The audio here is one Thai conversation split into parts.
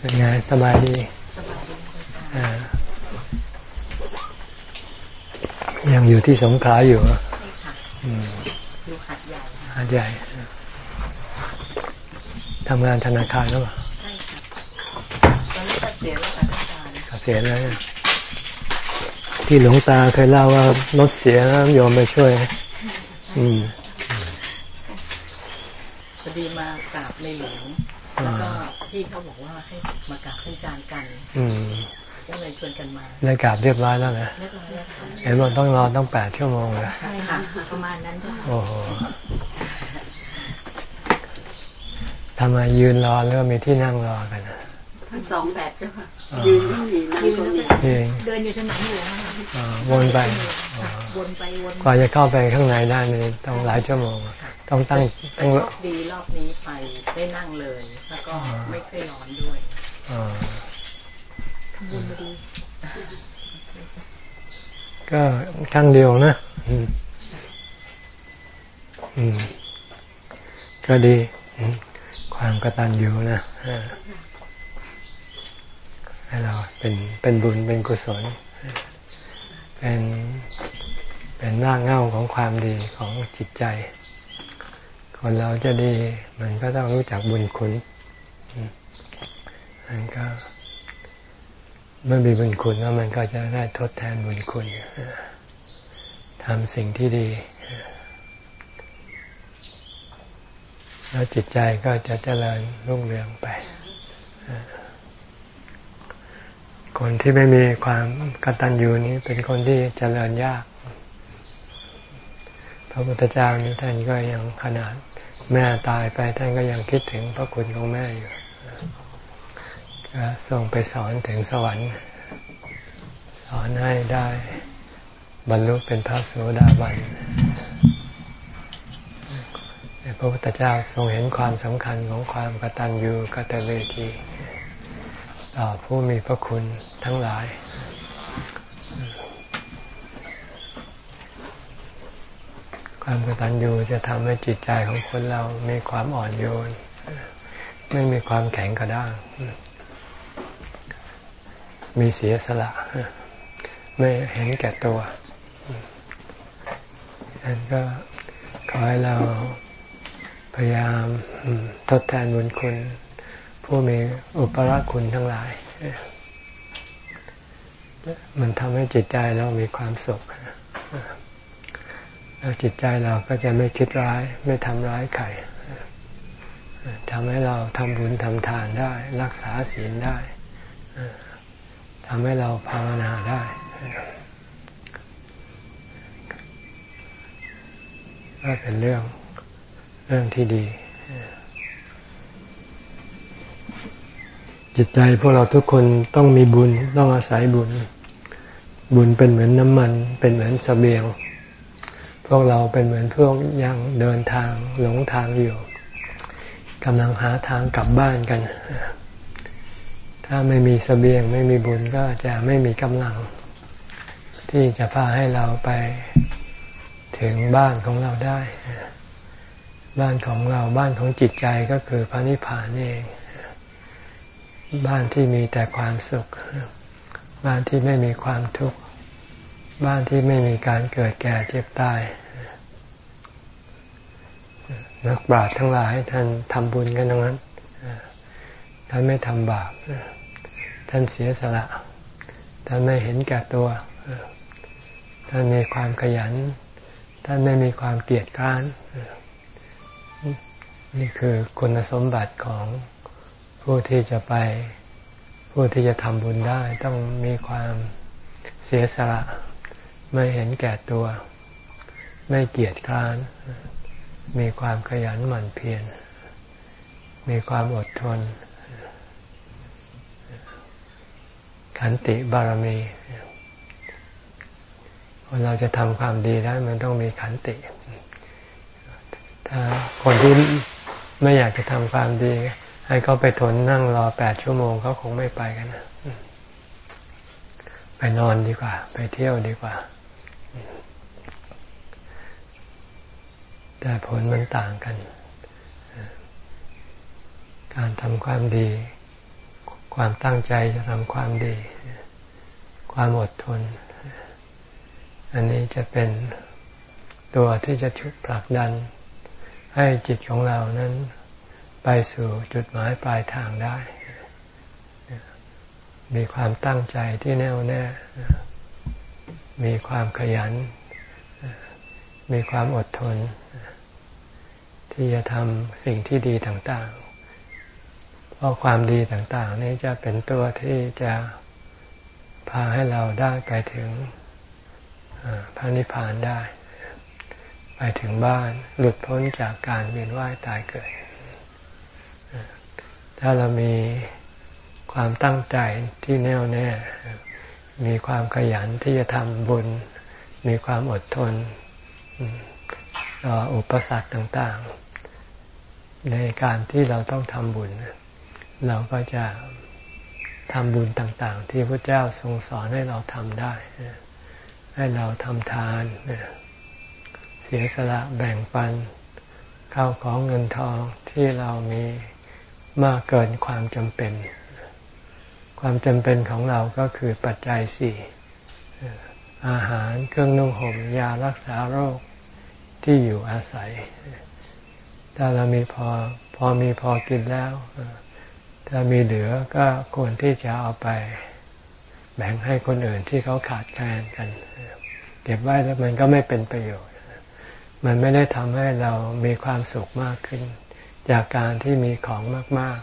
เป็นไงสบายดียังอยู่ที่สงขลาอยู่ใช่ค่ะอยู่หัดใหญ่หัดใหญ่ทำงานธนาคารหรือเปล่าใช่ค่ะตอนนี้เกษียณแล้วค่ะเกษียณแล้วที่หลวงตาเคยเล่าว่ารถเสียแล้วโยมไปช่วย อืมพอดีมากราบในหลวงแล้วก็ พี่เขาบอกว่าให้มากราบท่านอาจารย์กันอืมก็เลยชวนกันมาได้กราบเรียบร้อยแล้วนะเรียบร้อยแล้วค่ะเห็นว่าต้องรอต้องแปดชั่วโมงเลยใช่ค่ะประมาณนั้นโอ้โหทำไมยืนรอแล้วมีที่นั่งรอกันทั้งสองแบบเจ้าค่ะยืนก็มีนั่งก็มีเดินอยู่สนามหลวงค่ะวนไปวนไปวนกว่าจะเข้าไปข้างในได้นี่ต้องหลายชั่วโมง ต้องตั้งต้องดีรอบนี้ไปได้นั่งเลยแล้วก็ ไม่เคยร้อนด้วยทำบุญมาดีก็ครั้งเดียวนะอืมก็ดี ความกตัญญูนะให้เราเป็นเป็นบุญเป็นกุศล เป็นเป็นหน้าเง่าของความดีของจิตใจ คนเราจะดีมันก็ต้องรู้จักบุญคุณ มันก็เมื่อมีบุญคุณแล้วมันก็จะได้ทดแทนบุญคุณทำสิ่งที่ดี แล้วจิตใจก็จะเจริญรุ่งเรืองไป คนที่ไม่มีความกตัญญูนี้เป็นคนที่เจริญยาก พระพุทธเจ้านี่ท่านก็ยังขนาดแม่ตายไปท่านก็ยังคิดถึงพระคุณของแม่อยู่ ส่งไปสอนถึงสวรรค์ สอนให้ได้บรรลุเป็นพระโสดาบันพระพุทธเจ้าทรงเห็นความสำคัญของความกตัญญูกตเวทีต่อผู้มีพระคุณทั้งหลาย ความกตัญญูจะทำให้จิตใจของคนเรามีความอ่อนโยน ไม่มีความแข็งกระด้าง มีเสียสละ ไม่เห็นแก่ตัวอันก็ขอให้เราพยายามทดแทนบุญคุณ ผู้มีอุปราคุณทั้งหลาย มันทำให้จิตใจเรามีความสุขแล้วจิตใจเราก็จะไม่คิดร้าย ไม่ทำร้ายใครทำให้เราทำบุญทำทานได้ รักษาศีลได้ ทำให้เราภาวนาได้ ก็เป็นเรื่องเรื่องที่ดี จิตใจพวกเราทุกคนต้องมีบุญต้องอาศัยบุญ บุญเป็นเหมือนน้ำมัน เป็นเหมือนสเสบียง พวกเราเป็นเหมือนพวกยังเดินทางหลงทางอยู่กำลังหาทางกลับบ้านกัน ถ้าไม่มีสเสบียงไม่มีบุญก็จะไม่มีกำลัง ที่จะพาให้เราไปถึงบ้านของเราได้ บ้านของเราบ้านของจิตใจก็คือพระนิพพานเอง บ้านที่มีแต่ความสุข บ้านที่ไม่มีความทุกข์ บ้านที่ไม่มีการเกิดแก่เจ็บตายนักบาตทั้งหลายท่านทำบุญกันทั้งนั้น ท่านไม่ทำบาป ท่านเสียสละ ท่านไม่เห็นแก่ตัว ท่านมีความขยัน ท่านไม่มีความเกียจคร้าน นี่คือคุณสมบัติของผู้ที่จะไป ผู้ที่จะทำบุญได้ ต้องมีความเสียสละ ไม่เห็นแก่ตัว ไม่เกียจคร้าน มีความขยันหมั่นเพียร มีความอดทน ขันติบารมีคนเราจะทำความดีได้มันต้องมีขันติ ถ้าคนที่ไม่อยากจะทำความดี ให้เขาไปทนนั่งรอแปดชั่วโมงเขาคงไม่ไปกันนะไปนอนดีกว่า ไปเที่ยวดีกว่า แต่ผลมันต่างกัน การทำความดี ความตั้งใจจะทำความดี ความอดทน อันนี้จะเป็นตัวที่จะชุดผลักดัน ให้จิตของเรานั้น ไปสู่จุดหมายปลายทางได้ มีความตั้งใจที่แน่วแน่ มีความขยัน มีความอดทน ที่จะทำสิ่งที่ดีต่าง เพราะความดีต่างๆ นี้จะเป็นตัวที่จะพาให้เราได้ไปถึงพระนิพพานได้ ไปถึงบ้านหลุดพ้นจากการเวียนว่ายตายเกิด ถ้าเรามีความตั้งใจที่แน่วแน่ มีความขยันที่จะทำบุญ มีความอดทนต่ออุปสรรคต่างๆ ในการที่เราต้องทำบุญ เราก็จะทำบุญต่าง ๆ ที่พระเจ้าทรงสอนให้เราทำได้ ให้เราทำทาน เสียสละแบ่งปันเข้าของเงินทองที่เรามีมากเกินความจำเป็น ความจำเป็นของเราก็คือปัจจัยสี่อาหารเครื่องนุ่งห่มยารักษาโรคที่อยู่อาศัย ถ้าเรามีพอพอมีพอกินแล้ว ถ้ามีเหลือก็ควรที่จะเอาไป แบ่งให้คนอื่นที่เขาขาดแคลนกัน เก็บไว้แล้วมันก็ไม่เป็นประโยชน์ มันไม่ได้ทำให้เรามีความสุขมากขึ้น จากการที่มีของมาก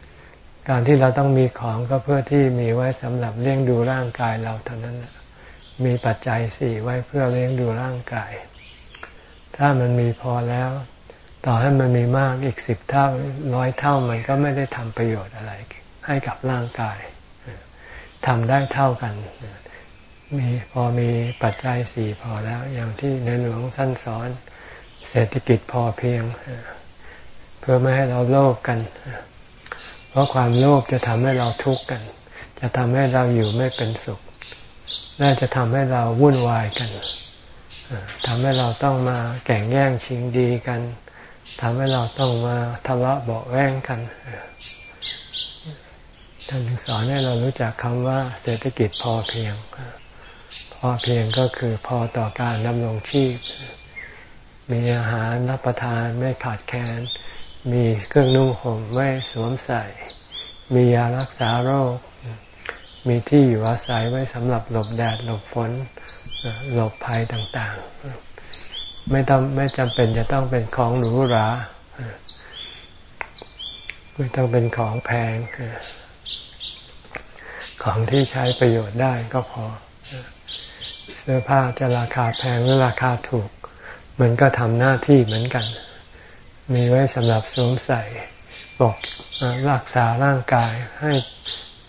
ๆ การที่เราต้องมีของก็เพื่อที่มีไว้สำหรับเลี้ยงดูร่างกายเราเท่านั้นมีปัจจัยสี่ไว้เพื่อเลี้ยงดูร่างกาย ถ้ามันมีพอแล้ว ต่อให้มันมีมากอีกสิบเท่าร้อยเท่ามันก็ไม่ได้ทำประโยชน์อะไร ให้กับร่างกายทำได้เท่ากันมีพอมีปัจจัยสี่พอแล้ว อย่างที่ในหลวงสั้นสอน เศรษฐกิจพอเพียง เพื่อไม่ให้เราโลภกัน เพราะความโลภจะทำให้เราทุกข์กัน จะทำให้เราอยู่ไม่เป็นสุข น่าจะทำให้เราวุ่นวายกันทำให้เราต้องมาแข่งแย่งชิงดีกัน ทำให้เราต้องมาทะเลาะเบาแวงกันท่านสอนให้เรารู้จักคำว่าเศรษฐกิจพอเพียง พอเพียงก็คือพอต่อการดำรงชีพ มีอาหารรับประทานไม่ขาดแคลน มีเครื่องนุ่งห่มไว้สวมใส่ มียารักษาโรค มีที่อยู่อาศัยไว้สำหรับหลบแดดหลบฝนหลบภัยต่างๆ ไม่ต้องไม่จำเป็นจะต้องเป็นของหรูหราไม่ต้องเป็นของแพง ของที่ใช้ประโยชน์ได้ก็พอ เสื้อผ้าจะราคาแพงหรือราคาถูก มันก็ทำหน้าที่เหมือนกัน มีไว้สำหรับสวมใส่ปกรักษาร่างกายให้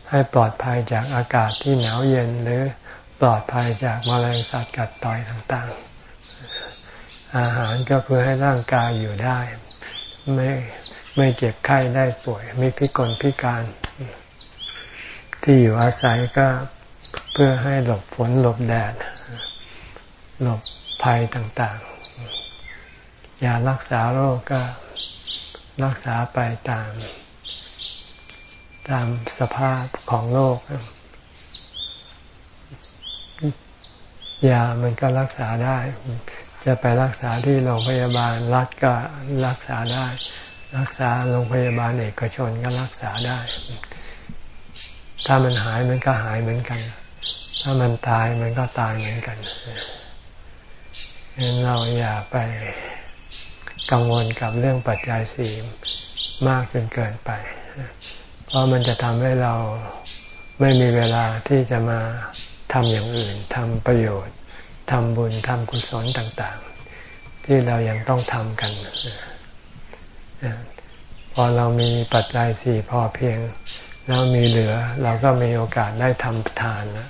ให้ปลอดภัยจากอากาศที่หนาวเย็นหรือปลอดภัยจากมแมลงสัตว์กัดต่อยต่างๆ อาหารก็เพื่อให้ร่างกายอยู่ได้ ไม่ไม่เจ็บไข้ได้ป่วย ไม่พิกลพิการ ที่อยู่อาศัยก็เพื่อให้หลบฝนหลบแดด หลบภัยต่างๆยารักษาโรคก็รักษาไปตาม ตามสภาพของโรคยามันก็รักษาได้ จะไปรักษาที่โรงพยาบาลรัฐก็รักษาได้ รักษาโรงพยาบาลเอกชนก็รักษาได้ ถ้ามันหายมันก็หายเหมือนกัน ถ้ามันตายมันก็ตายเหมือนกันเั้นเราอย่าไปกังวลกับเรื่องปัจจัยสี่มากจนเกินไป เพราะมันจะทำให้เราไม่มีเวลาที่จะมาทำอย่างอื่นทำประโยชน์ ทำบุญทำกุศลต่างๆ ที่เรายังต้องทำกัน พอเรามีปัจจัยสี่พอเพียง แล้วมีเหลือ เราก็มีโอกาสได้ทำทานแล้ว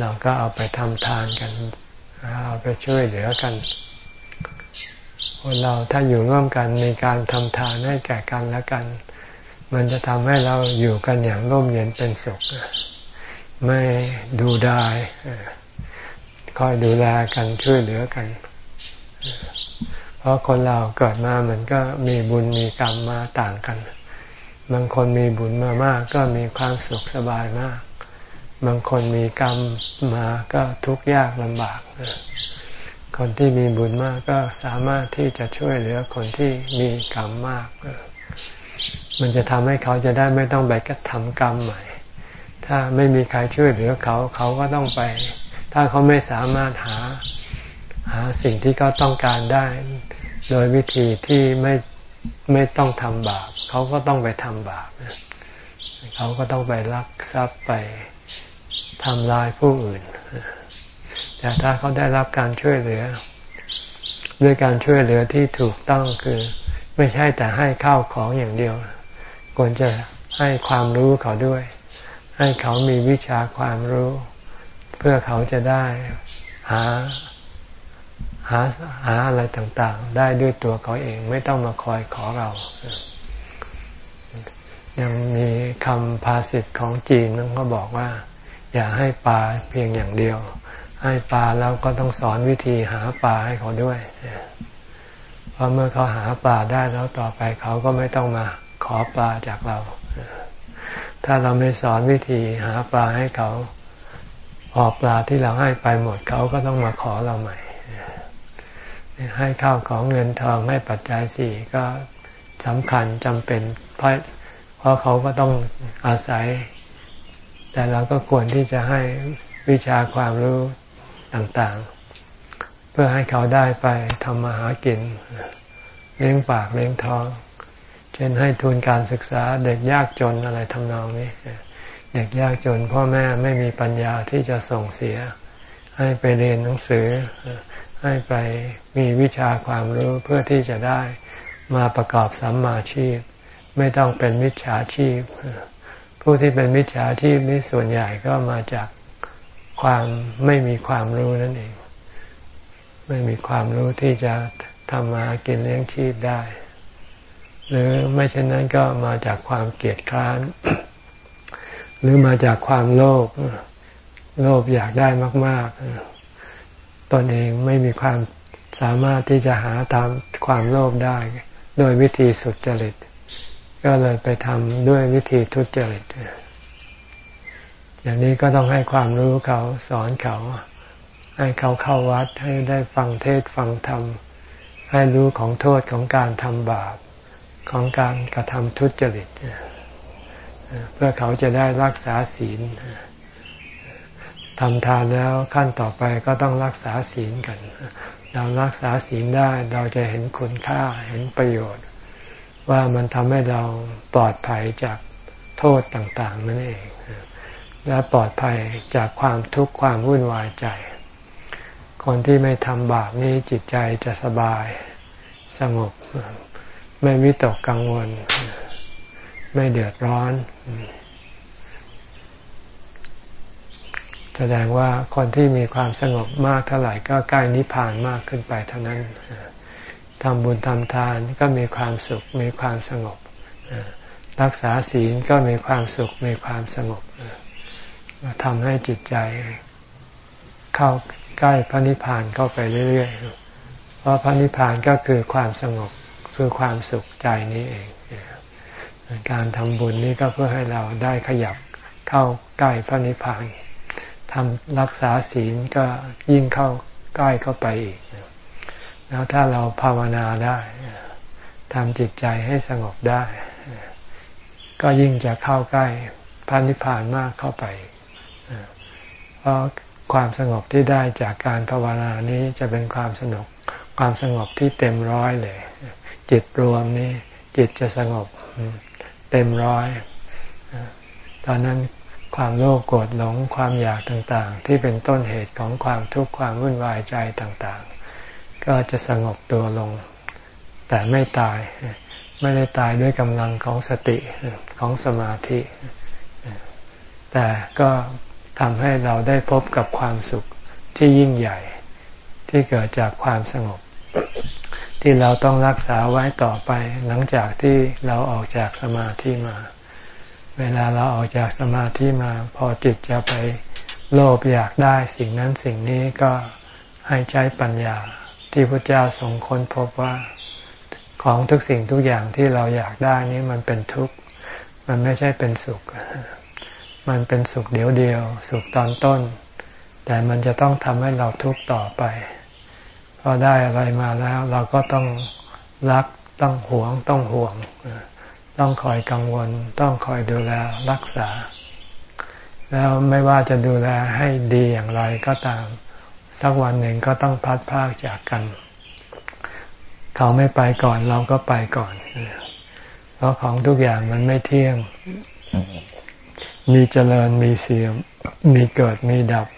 เราก็เอาไปทำทานกัน เอาไปช่วยเหลือกันคนเราถ้าอยู่ร่วมกันในการทำทานให้แก่กันและกัน มันจะทำให้เราอยู่กันอย่างร่มเย็นเป็นสุข ไม่ดูดาย คอยดูแลกันช่วยเหลือกัน เพราะคนเราเกิดมาเหมือนก็มีบุญมีกรรมมาต่างกัน บางคนมีบุญมามากก็มีความสุขสบายมาก บางคนมีกรรมมาก็ทุกข์ยากลำบาก คนที่มีบุญมากก็สามารถที่จะช่วยเหลือคนที่มีกรรมมาก มันจะทำให้เขาจะได้ไม่ต้องไปกระทำกรรมใหม่ ถ้าไม่มีใครช่วยเหลือเขาเขาก็ต้องไป ถ้าเขาไม่สามารถหาหาสิ่งที่เขาต้องการได้ โดยวิธีที่ไม่ไม่ต้องทำบาปเขาก็ต้องไปทำบาปเขาก็ต้องไปลักทรัพย์ไปทำลายผู้อื่น แต่ถ้าเขาได้รับการช่วยเหลือ ด้วยการช่วยเหลือที่ถูกต้องคือไม่ใช่แต่ให้ข้าวของอย่างเดียว ควรจะให้ความรู้เขาด้วย ให้เขามีวิชาความรู้ เพื่อเขาจะได้หาหาหาอะไรต่างๆ ได้ด้วยตัวเขาเองไม่ต้องมาคอยขอเรา ยังมีคำภาษิตของจีนนั่นก็บอกว่า อย่าให้ปลาเพียงอย่างเดียว ให้ปลาแล้วก็ต้องสอนวิธีหาปลาให้เขาด้วยเพราะเมื่อเขาหาปลาได้แล้วต่อไปเขาก็ไม่ต้องมาขอปลาจากเรา ถ้าเราไม่สอนวิธีหาปลาให้เขา ออกปลาที่เราให้ไปหมดเขาก็ต้องมาขอเราใหม่ ให้ข้าวของเงินทองให้ปัจจัยสี่ก็สำคัญจำเป็นเพราะเพราะเขาก็ต้องอาศัย แต่เราก็ควรที่จะให้วิชาความรู้ต่างๆ เพื่อให้เขาได้ไปทำมาหากิน เลี้ยงปากเลี้ยงท้อง เช่นให้ทุนการศึกษาเด็กยากจนอะไรทำนองนี้ เด็กยากจนพ่อแม่ไม่มีปัญญาที่จะส่งเสีย ให้ไปเรียนหนังสือ ให้ไปมีวิชาความรู้เพื่อที่จะได้มาประกอบสัมมาชีพ ไม่ต้องเป็นมิจฉาชีพ ผู้ที่เป็นมิจฉาชีพนี้ส่วนใหญ่ก็มาจากความไม่มีความรู้นั่นเอง ไม่มีความรู้ที่จะทำมากินเลี้ยงชีพได้ หรือไม่เช่นนั้นก็มาจากความเกลียดคร้าน หรือมาจากความโลภโลภอยากได้มาก ๆ ตนเองไม่มีความสามารถที่จะหาตามความโลภได้ โดยวิธีสุดจริต ก็เลยไปทำด้วยวิธีทุจริต อย่างนี้ก็ต้องให้ความรู้เขาสอนเขา ให้เขาเข้าวัดให้ได้ฟังเทศฟังธรรม ให้รู้ของโทษของการทำบาปของการกระทำทุจริต เพื่อเขาจะได้รักษาศีลทำทานแล้วขั้นต่อไปก็ต้องรักษาศีลกัน เรารักษาศีลได้เราจะเห็นคุณค่าเห็นประโยชน์ ว่ามันทำให้เราปลอดภัยจากโทษต่าง ๆ นั่นเอง และปลอดภัยจากความทุกข์ความวุ่นวายใจ คนที่ไม่ทำบาปนี้จิตใจจะสบายสงบ ไม่วิตกกังวล ไม่เดือดร้อน แสดงว่าคนที่มีความสงบมากเท่าไหร่ก็ใกล้นิพพานมากขึ้นไปเท่านั้นทำบุญทำทานก็มีความสุขมีความสงบรักษาศีลก็มีความสุขมีความสงบทำให้จิตใจ เข้าใกล้พระนิพพานเข้าไปเรื่อยๆ เพราะพระนิพพานก็คือความสงบคือความสุขใจนี้เอง การทำบุญนี้ก็เพื่อให้เราได้ขยับเข้าใกล้พระนิพพานทำรักษาศีลก็ยิ่งเข้าใกล้เข้าไปอีก แล้วถ้าเราภาวนาได้ทำจิตใจให้สงบได้ ก็ยิ่งจะเข้าใกล้พระนิพพานมากเข้าไป เพราะความสงบที่ได้จากการภาวนานี้จะเป็นความสงบความสงบที่เต็มร้อยเลย จิตรวมนี้จิตจะสงบ เต็มร้อย ตอนนั้นความโลภโกรธหลงความอยากต่างๆ ที่เป็นต้นเหตุของความทุกข์ความวุ่นวายใจต่างๆ ก็จะสงบตัวลง แต่ไม่ตาย ไม่ได้ตายด้วยกำลังของสติของสมาธิ แต่ก็ทำให้เราได้พบกับความสุขที่ยิ่งใหญ่ที่เกิดจากความสงบ ที่เราต้องรักษาไว้ต่อไป หลังจากที่เราออกจากสมาธิมา เวลาเราออกจากสมาธิมา พอจิตจะไปโลภอยากได้สิ่งนั้นสิ่งนี้ก็ให้ใช้ปัญญา ที่พระเจ้าทรงค้นพบว่าของทุกสิ่งทุกอย่างที่เราอยากได้นี้มันเป็นทุกข์ มันไม่ใช่เป็นสุข มันเป็นสุขเดียวเดียว สุขตอนต้น แต่มันจะต้องทำให้เราทุกข์ต่อไป อได้อะไรมาแล้ว เราก็ต้องรักต้องหวงต้องห่วง ต้องคอยกังวล ต้องคอยดูแลรักษา แล้วไม่ว่าจะดูแลให้ดีอย่างไรก็ตาม สักวันหนึ่งก็ต้องพัดพากจากกัน เขาไม่ไปก่อนเราก็ไปก่อน เพราะของทุกอย่างมันไม่เที่ยง มีเจริญมีเสื่อมมีเกิดมีดับ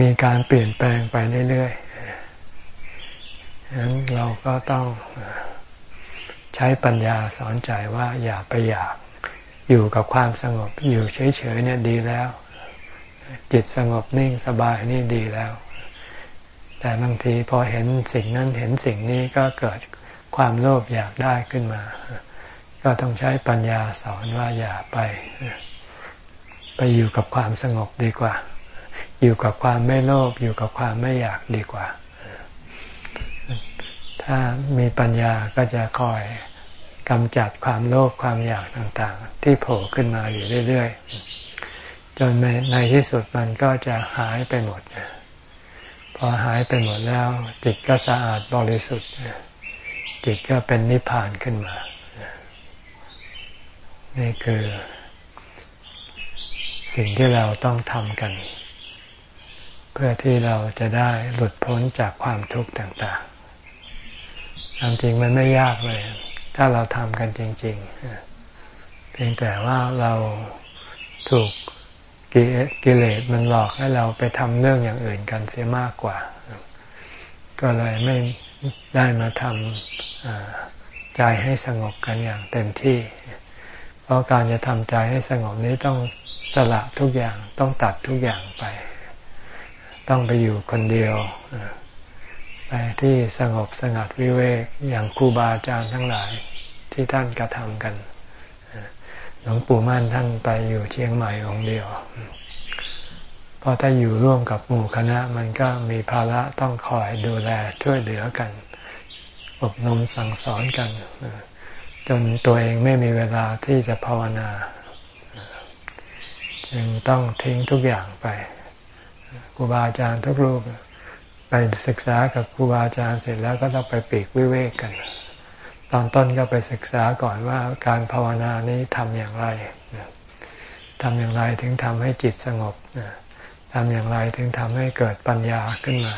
มีการเปลี่ยนแปลงไปเรื่อยๆ ฉะนั้นเราก็ต้องใช้ปัญญาสอนใจว่าอย่าไปอยากอยู่กับความสงบ อยู่เฉยๆเนี่ยดีแล้ว จิตสงบนิ่งสบายนี่ดีแล้ว แต่บางทีพอเห็นสิ่งนั้นเห็นสิ่งนี้ก็เกิดความโลภอยากได้ขึ้นมา ก็ต้องใช้ปัญญาสอนว่าอย่าไป ไปอยู่กับความสงบดีกว่า อยู่กับความไม่โลภอยู่กับความไม่อยากดีกว่า ถ้ามีปัญญาก็จะคอยกำจัดความโลภความอยากต่างๆ ที่โผล่ขึ้นมาอยู่เรื่อย ๆ จนในที่สุดมันก็จะหายไปหมด พอหายไปหมดแล้ว จิตก็สะอาดบริสุทธิ์ จิตก็เป็นนิพพานขึ้นมา นี่คือ สิ่งที่เราต้องทำกัน เพื่อที่เราจะได้หลุดพ้นจากความทุกข์ต่าง ความจริงมันไม่ยากเลย ถ้าเราทำกันจริง ๆ เพียงแต่ว่าเราถูกกิเลสมันหลอกให้เราไปทำเรื่องอย่างอื่นกันเสียมากกว่า ก็เลยไม่ได้มาทำใจให้สงบกันอย่างเต็มที่ เพราะการจะทำใจให้สงบนี้ต้องสละทุกอย่างต้องตัดทุกอย่างไป ต้องไปอยู่คนเดียว ไปที่สงบสงัดวิเวกอย่างครูบาอาจารย์ทั้งหลายที่ท่านกระทำกันหลวงปู่มั่นท่านไปอยู่เชียงใหม่องเดียวเพราะถ้าอยู่ร่วมกับหมู่คณะมันก็มีภาระต้องคอยดูแลช่วยเหลือกัน อบรมสั่งสอนกัน จนตัวเองไม่มีเวลาที่จะภาวนาจึงต้องทิ้งทุกอย่างไปครูบาอาจารย์ทุกรูป ไปศึกษากับครูบาอาจารย์เสร็จแล้วก็ต้องไปปีกวิเวกกัน ตอนต้นก็ไปศึกษาก่อนว่าการภาวนานี้ทำอย่างไรทำอย่างไรถึงทำให้จิตสงบทำอย่างไรถึงทำให้เกิดปัญญาขึ้นมา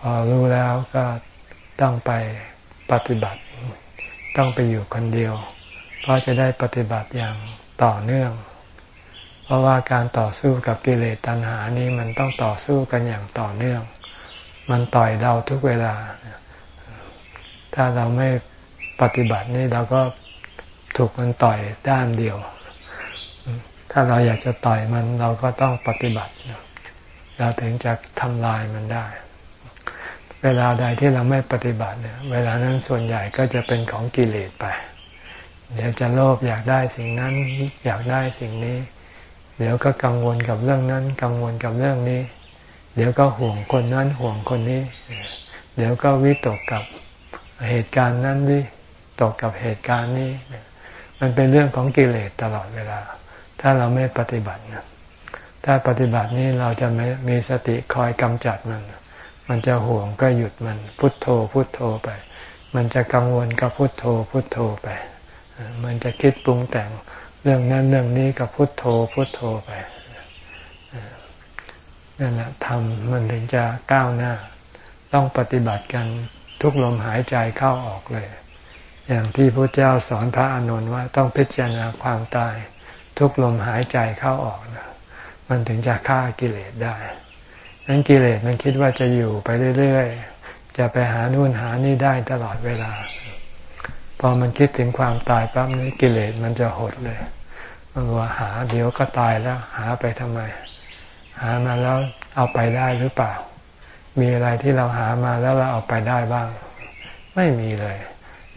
พอรู้แล้วก็ต้องไปปฏิบัติ ต้องไปอยู่คนเดียว เพราะจะได้ปฏิบัติอย่างต่อเนื่อง เพราะว่าการต่อสู้กับกิเลสตัณหานี้มันต้องต่อสู้กันอย่างต่อเนื่อง มันต่อยเราทุกเวลา ถ้าเราไม่ปฏิบัตินี่เราก็ถูกมันต่อยด้านเดียว ถ้าเราอยากจะต่อยมันเราก็ต้องปฏิบัติ เราถึงจะทำลายมันได้ เวลาใดที่เราไม่ปฏิบัติเนี่ยเวลานั้นส่วนใหญ่ก็จะเป็นของกิเลสไป เดี๋ยวจะโลภอยากได้สิ่งนั้นอยากได้สิ่งนี้ เดี๋ยวก็กังวลกับเรื่องนั้น กังวลกับเรื่องนี้ เดี๋ยวก็ห่วงคนนั้นห่วงคนนี้ เดี๋ยวก็วิตกกับเหตุการณ์นั้นวิตกกับเหตุการณ์นี้ มันเป็นเรื่องของกิเลสตลอดเวลา ถ้าเราไม่ปฏิบัตินะถ้าปฏิบัตินี้เราจะไม่มีสติคอยกำจัดมัน มันจะห่วงก็หยุดมัน พุทโธ พุทโธไป มันจะกังวลก็พุทโธ พุทโธไป มันจะคิดปรุงแต่ง เรื่องนั้นเรื่องนี้กับพุทโธพุทโธไปนั่นแหละทำมันถึงจะก้าวหน้า ต้องปฏิบัติกันทุกลมหายใจเข้าออกเลย อย่างที่พระเจ้าสอนพระอานนท์ว่าต้องพิจารณาความตาย ทุกลมหายใจเข้าออกนะมันถึงจะฆ่ากิเลสได้นั้นกิเลสมันคิดว่าจะอยู่ไปเรื่อยๆ จะไปหานู่นหานี่ได้ตลอดเวลา อมันคิดถึงความตายปั๊บนี้กิเลสมันจะหดเลยมันว่าหาเดี๋ยวก็ตายแล้ว หาไปทำไม หามาแล้วเอาไปได้หรือเปล่า มีอะไรที่เราหามาแล้วเราเอาไปได้บ้าง ไม่มีเลย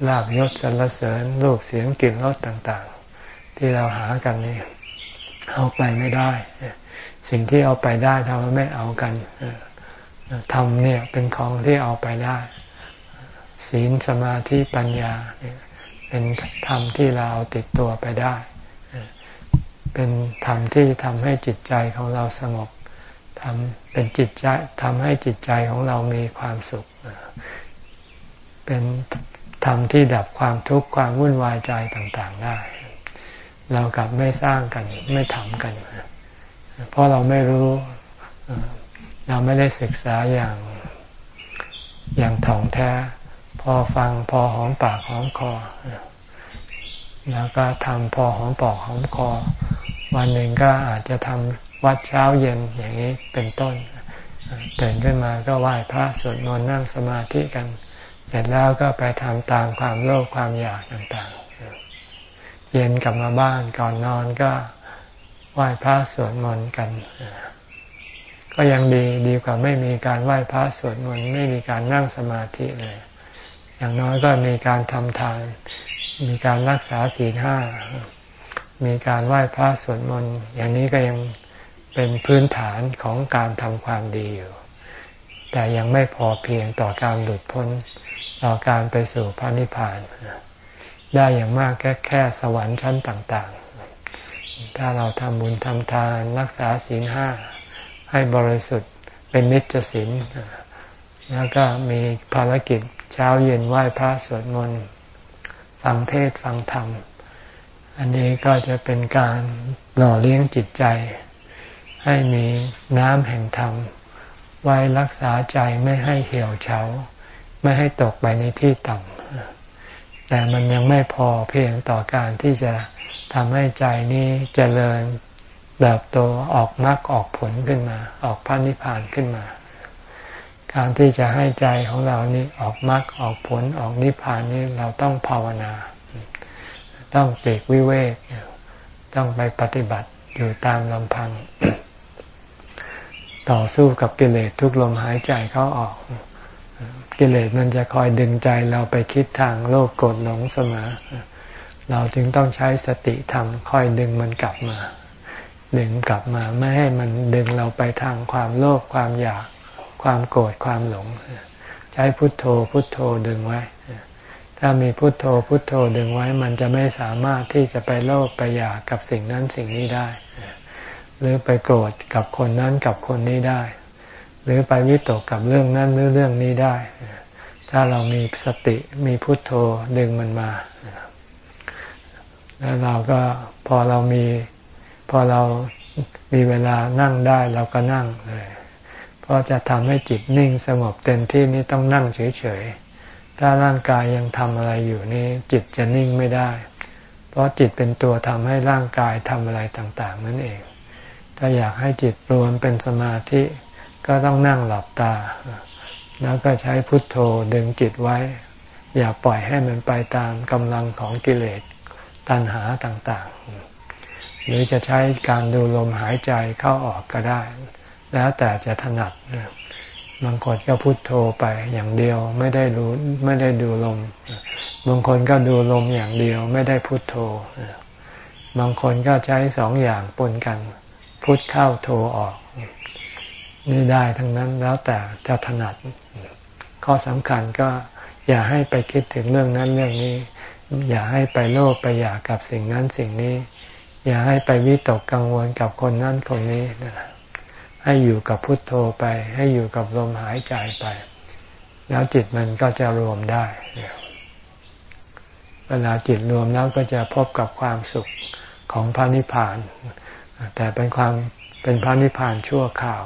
ลาบยศสรรเสริญรูปเสียงกลิ่นรสต่างๆ ที่เราหากันนี่เอาไปไม่ได้ สิ่งที่เอาไปได้ทำไมไม่เอากันทำเนี่ยเป็นของที่เอาไปได้ ศีลสมาธิปัญญาเเป็นธรรมที่เราเอาติดตัวไปได้ เป็นธรรมที่ทำให้จิตใจของเราสงบทำเป็นจิตใจทำให้จิตใจของเรามีความสุข เป็นธรรมที่ดับความทุกข์ความวุ่นวายใจต่างๆได้ เรากลับไม่สร้างกันไม่ทำกัน เพราะเราไม่รู้ เราไม่ได้ศึกษาอย่างอย่างถ่องแท้ อฟังพอหอมปากหอมคอ แล้วก็ทำพอหอมปากหอมคอ วันหนึ่งก็อาจจะทำวัดเช้าเย็นอย่างนี้เป็นต้นตื่นขึ้นมาก็ไหว้พระสวดมนต์นั่งสมาธิกัน เสร็จแล้วก็ไปทำตามความโลภความอยากต่างๆ เย็นกลับมาบ้านก่อนนอนก็ไหว้พระสวดมนต์กัน ก็ยังดีดีกว่าไม่มีการไหว้พระสวดมนต์ไม่มีการนั่งสมาธิเลย อย่างน้อยก็มีการทำทาน มีการรักษาศีลห้า มีการไหว้พระสวดมนต์ อย่างนี้ก็ยังเป็นพื้นฐานของการทำความดีอยู่ แต่ยังไม่พอเพียงต่อการหลุดพ้น ต่อการไปสู่พระนิพพาน ได้อย่างมากแค่แค่สวรรค์ชั้นต่าง ๆ ถ้าเราทำบุญทำทานรักษาศีลห้าให้บริสุทธิ์เป็นนิจศีล แล้วก็มีภารกิจเช้าเย็นไหว้พระสวดมนต์ฟังเทศฟังธรรม อันนี้ก็จะเป็นการหล่อเลี้ยงจิตใจ ให้มีน้ำแห่งธรรม ไว้รักษาใจไม่ให้เหี่ยวเฉา ไม่ให้ตกไปในที่ต่ำแต่มันยังไม่พอเพียงต่อการที่จะทำให้ใจนี้เจริญเติบโตออกมรรคออกผลขึ้นมา ออกพระนิพพานขึ้นมา การที่จะให้ใจของเรานี้ออกมรรคออกผลออกนิพพานนี้เราต้องภาวนา ต้องเปกวิเวกต้องไปปฏิบัติอยู่ตามลำพัง ต่อสู้กับกิเลสทุกลมหายใจเข้าออก กิเลสมันจะคอยดึงใจเราไปคิดทางโลภโกรธหลงเสมอ เราจึงต้องใช้สติธรรมคอยดึงมันกลับมา ดึงกลับมาไม่ให้มันดึงเราไปทางความโลภความอยาก ความโกรธความหลง ใช้พุทโธพุทโธดึงไว้ ถ้ามีพุทโธพุทโธดึงไว้ มันจะไม่สามารถที่จะไปโลภไปอยากกับสิ่งนั้นสิ่งนี้ได้ หรือไปโกรธกับคนนั้นกับคนนี้ได้ หรือไปวิตกกับเรื่องนั้นหรือเรื่องนี้ได้ ถ้าเรามีสติมีพุทโธดึงมันมาแล้วเราก็พอเรามีพอเรามีเวลานั่งได้เราก็นั่งเลย เพราะจะทำให้จิตนิ่งสงบเต็มที่นี่ต้องนั่งเฉยๆ ถ้าร่างกายยังทำอะไรอยู่นี่จิตจะนิ่งไม่ได้ เพราะจิตเป็นตัวทำให้ร่างกายทำอะไรต่างๆ นั่นเอง ถ้าอยากให้จิตรวมเป็นสมาธิก็ต้องนั่งหลับตา แล้วก็ใช้พุทโธดึงจิตไว้ อย่าปล่อยให้มันไปตามกำลังของกิเลสตัณหาต่างๆ หรือจะใช้การดูลมหายใจเข้าออกก็ได้ แล้วแต่จะถนัดบางคนก็พุโทโธไปอย่างเดียวไม่ได้รู้ไม่ได้ดูลมบางคนก็ดูลมอย่างเดียวไม่ได้พุโทโธบางคนก็ใช้สองอย่างปนกัน พุทเข้าโธออก นี่ได้ทั้งนั้นแล้วแต่จะถนัด ข้อสำคัญก็อย่าให้ไปคิดถึงเรื่องนั้นเรื่องนี้ อย่าให้ไปโลภไปอยากกับสิ่งนั้นสิ่งนี้ อย่าให้ไปวิตกกังวลกับคนนั่นคนนี้นะ ให้อยู่กับพุทโธไป ให้อยู่กับลมหายใจไป แล้วจิตมันก็จะรวมได้ เวลาจิตรวมแล้วก็จะพบกับความสุขของพระนิพพาน แต่เป็นความเป็นพระนิพพานชั่วคราว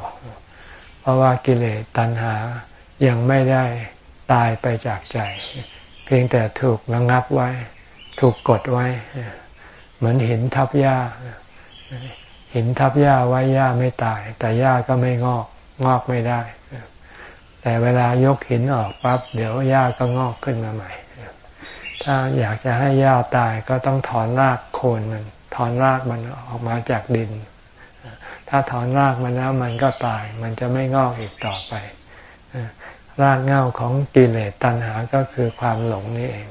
เพราะว่ากิเลสตัณหายังไม่ได้ตายไปจากใจ เพียงแต่ถูกระงับไว้ ถูกกดไว้ เหมือนหินทับหญ้า หินทับหญ้าไว้หญ้าไม่ตาย แต่หญ้าก็ไม่งอกงอกไม่ได้ แต่เวลายกหินออกปั๊บเดี๋ยวหญ้าก็งอกขึ้นมาใหม่ ถ้าอยากจะให้หญ้าตายก็ต้องถอนรากโคนมันถอนรากมันออกมาจากดิน ถ้าถอนรากมันแล้วมันก็ตาย มันจะไม่งอกอีกต่อไป รากเง้าของกิเลสตัณหาก็คือความหลงนี่เอง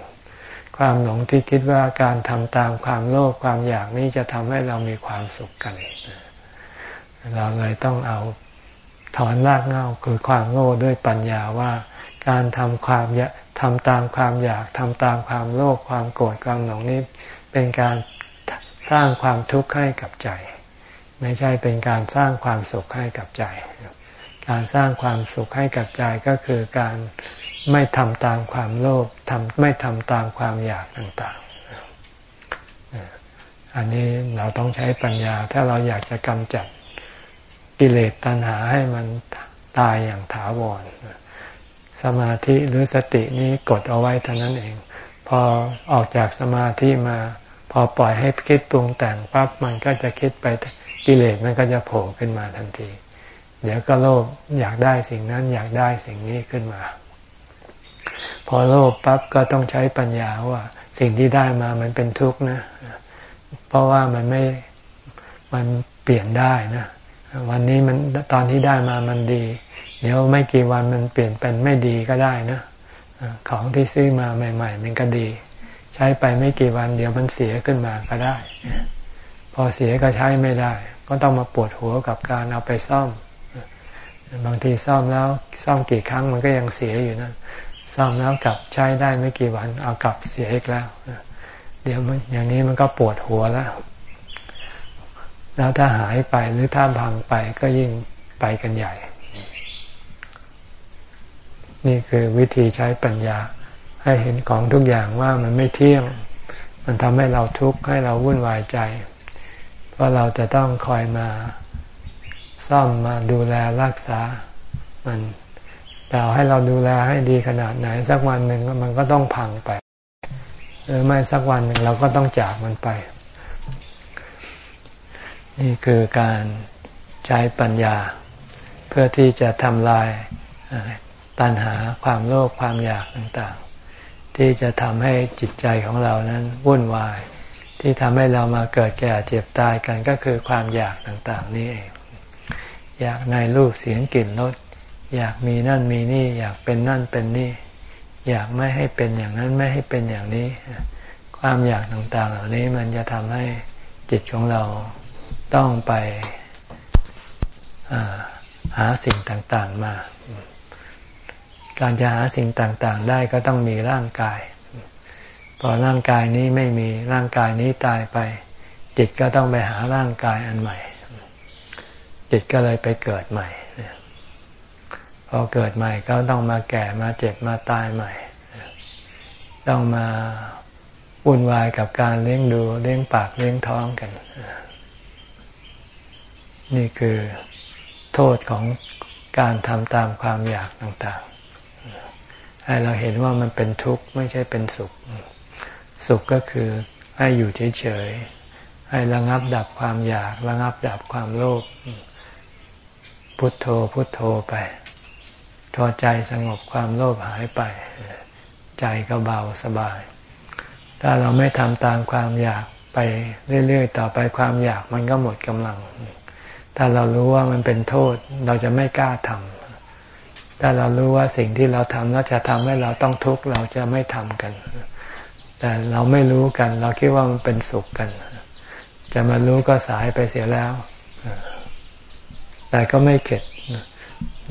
ความหลงที่คิดว่าการทำตามความโลภความอยากนี้จะทำให้เรามีความสุขกัน เราเลยต้องเอาถอนรากเหง้าคือความโง่ด้วยปัญญาว่า การทำความทำตามความอยากทำตามความโลภความโกรธความหลงนี้ เป็นการสร้างความทุกข์ให้กับใจ ไม่ใช่เป็นการสร้างความสุขให้กับใจ การสร้างความสุขให้กับใจก็คือการ ไม่ทำตามความโลภทำไม่ทำตามความอยากต่างๆ อันนี้เราต้องใช้ปัญญา ถ้าเราอยากจะกำจัดกิเลสตัณหาให้มันตายอย่างถาวร สมาธิหรือสตินี้กดเอาไว้เท่านั้นเอง พอออกจากสมาธิมา พอปล่อยให้คิดปรุงแต่งปั๊บมันก็จะคิดไปกิเลสมันก็จะโผล่ขึ้นมาทันที เดี๋ยวก็โลภอยากได้สิ่งนั้นอยากได้สิ่งนี้ขึ้นมา พอโลภปั๊บก็ต้องใช้ปัญญาว่า สิ่งที่ได้มามันเป็นทุกข์นะ เพราะว่ามันไม่มันเปลี่ยนได้นะวันนี้มันตอนที่ได้มามันดี เดี๋ยวไม่กี่วันมันเปลี่ยนเป็นไม่ดีก็ได้นะของที่ซื้อมาใหม่ ๆ มันก็ดี ใช้ไปไม่กี่วัน เดี๋ยวมันเสียขึ้นมาก็ได้ พอเสียก็ใช้ไม่ได้ ก็ต้องมาปวดหัวกับการเอาไปซ่อม บางทีซ่อมแล้วซ่อมกี่ครั้งมันก็ยังเสียอยู่นะ ซ่อมแล้วกลับใช้ได้ไม่กี่วัน เอากลับเสียอีกแล้ว เดี๋ยวมันอย่างนี้มันก็ปวดหัวแล้ว แล้วถ้าหายไปหรือถ้าพังไปก็ยิ่งไปกันใหญ่ นี่คือวิธีใช้ปัญญา ให้เห็นของทุกอย่างว่ามันไม่เที่ยง มันทำให้เราทุกข์ให้เราวุ่นวายใจ เพราะเราจะต้องคอยมาซ่อมมาดูแลรักษามัน แต่ให้เราดูแลให้ดีขนาดไหน สักวันหนึ่งมันก็ต้องพังไปหรือไม่สักวันหนึ่งเราก็ต้องจากมันไป นี่คือการใช้ปัญญา เพื่อที่จะทำลายตัณหาความโลภความอยากต่างๆ ที่จะทำให้จิตใจของเรานั้นวุ่นวาย ที่ทำให้เรามาเกิดแก่เจ็บตายกันก็คือความอยากต่างๆ นี่เองอยากในรูปเสียงกลิ่นรส อยากมีนั่นมีนี่ อยากเป็นนั่นเป็นนี่ อยากไม่ให้เป็นอย่างนั้นไม่ให้เป็นอย่างนี้ ความอยากต่างๆ เหล่านี้มันจะทำให้จิตของเราต้องไปหาสิ่งต่างๆมา การจะหาสิ่งต่างๆ ได้ก็ต้องมีร่างกาย พอร่างกายนี้ไม่มีร่างกายนี้ตายไป จิตก็ต้องไปหาร่างกายอันใหม่ จิตก็เลยไปเกิดใหม่ พอเกิดใหม่ก็ต้องมาแก่มาเจ็บมาตายใหม่ ต้องมาวุ่นวายกับการเลี้ยงดูเลี้ยงปากเลี้ยงท้องกัน นี่คือโทษของการทำตามความอยากต่างๆ ให้เราเห็นว่ามันเป็นทุกข์ไม่ใช่เป็นสุข สุขก็คือให้อยู่เฉยๆ ให้ระงับดับความอยากระงับดับความโลภพุทโธพุทโธไป พอใจสงบความโลภหายไป ใจก็เบาสบาย ถ้าเราไม่ทำตามความอยากไปเรื่อยๆ ต่อไปความอยากมันก็หมดกำลัง ถ้าเรารู้ว่ามันเป็นโทษเราจะไม่กล้าทำถ้าเรารู้ว่าสิ่งที่เราทำแล้วจะทำให้เราต้องทุกข์เราจะไม่ทำกัน แต่เราไม่รู้กัน เราคิดว่ามันเป็นสุขกัน จะมารู้ก็สายไปเสียแล้ว แต่ก็ไม่เข็ด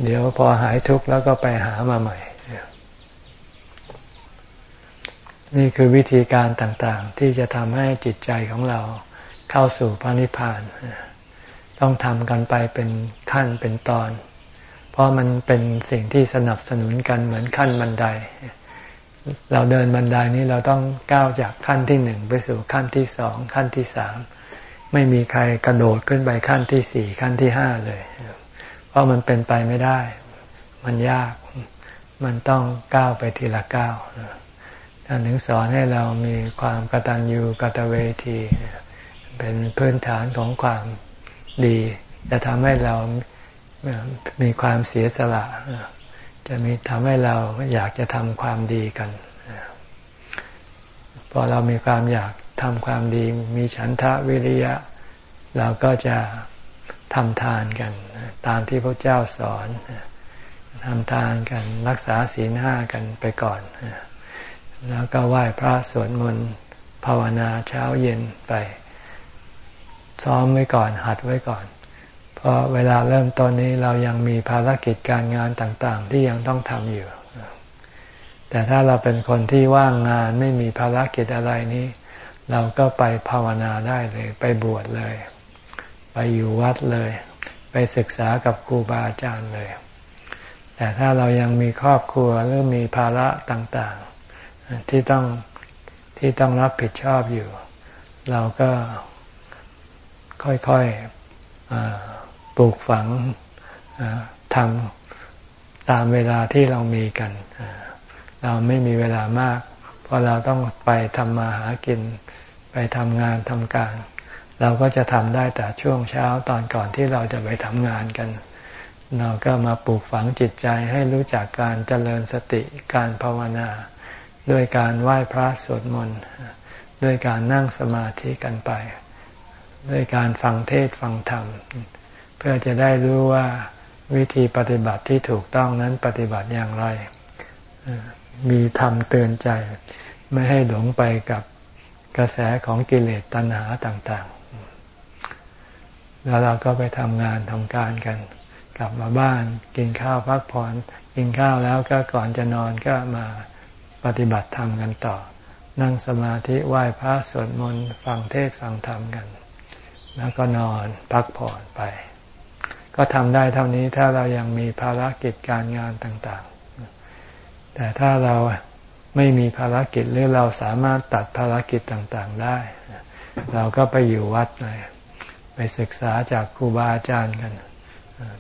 เดี๋ยวพอหายทุกข์แล้วก็ไปหามาใหม่ นี่คือวิธีการต่างๆ ที่จะทำให้จิตใจของเราเข้าสู่พระนิพพาน ต้องทำกันไปเป็นขั้นเป็นตอน เพราะมันเป็นสิ่งที่สนับสนุนกันเหมือนขั้นบันได เราเดินบันไดนี้เราต้องก้าวจากขั้นที่หนึ่งไปสู่ขั้นที่สองขั้นที่สามไม่มีใครกระโดดขึ้นไปขั้นที่สี่ขั้นที่ห้าเลย เพราะมันเป็นไปไม่ได้ มันยาก มันต้องก้าวไปทีละก้าวท่านถึงสอนให้เรามีความกตัญญูกตเวที เป็นพื้นฐานของความดี จะทำให้เรามีความเสียสละ จะมีทำให้เราอยากจะทำความดีกันพอเรามีความอยากทำความดี มีฉันทะวิริยะ เราก็จะ ทำทานกัน ตามที่พระเจ้าสอนทำทานกันรักษาศีลห้ากันไปก่อน แล้วก็ไหว้พระสวดมนต์ภาวนาเช้าเย็นไป ซ้อมไว้ก่อนหัดไว้ก่อน เพราะเวลาเริ่มต้นนี้เรายังมีภารกิจการงานต่างๆ ที่ยังต้องทำอยู่ แต่ถ้าเราเป็นคนที่ว่างงานไม่มีภารกิจอะไรนี้ เราก็ไปภาวนาได้เลย ไปบวชเลย อยู่วัดเลย ไปศึกษากับครูบาอาจารย์เลย แต่ถ้าเรายังมีครอบครัวหรือมีภาระต่างๆ ที่ต้องที่ต้องรับผิดชอบอยู่ เราก็ค่อยๆปลูกฝังทำตามเวลาที่เรามีกัน เราไม่มีเวลามาก เพราะเราต้องไปทำมาหากินไปทำงานทำการ เราก็จะทำได้แต่ช่วงเช้าตอนก่อนที่เราจะไปทำงานกัน เราก็มาปลูกฝังจิตใจให้รู้จักการเจริญสติการภาวนา ด้วยการไหว้พระสวดมนต์ด้วยการนั่งสมาธิกันไป ด้วยการฟังเทศฟังธรรม เพื่อจะได้รู้ว่าวิธีปฏิบัติที่ถูกต้องนั้นปฏิบัติอย่างไร มีธรรมเตือนใจ ไม่ให้หลงไปกับกระแสของกิเลสตัณหาต่างๆ แล้วเราก็ไปทำงานทำการกัน กลับมาบ้านกินข้าวพักผ่อนกินข้าวแล้วก็ก่อนจะนอนก็มาปฏิบัติธรรมกันต่อ นั่งสมาธิไหว้พระสวดมนต์ฟังเทศฟังธรรมกัน แล้วก็นอนพักผ่อนไป ก็ทำได้เท่านี้ถ้าเรายังมีภารกิจการงานต่างๆ แต่ถ้าเราไม่มีภารกิจหรือเราสามารถตัดภารกิจต่างๆได้ เราก็ไปอยู่วัดเลย ไปศึกษาจากครูบาอาจารย์กัน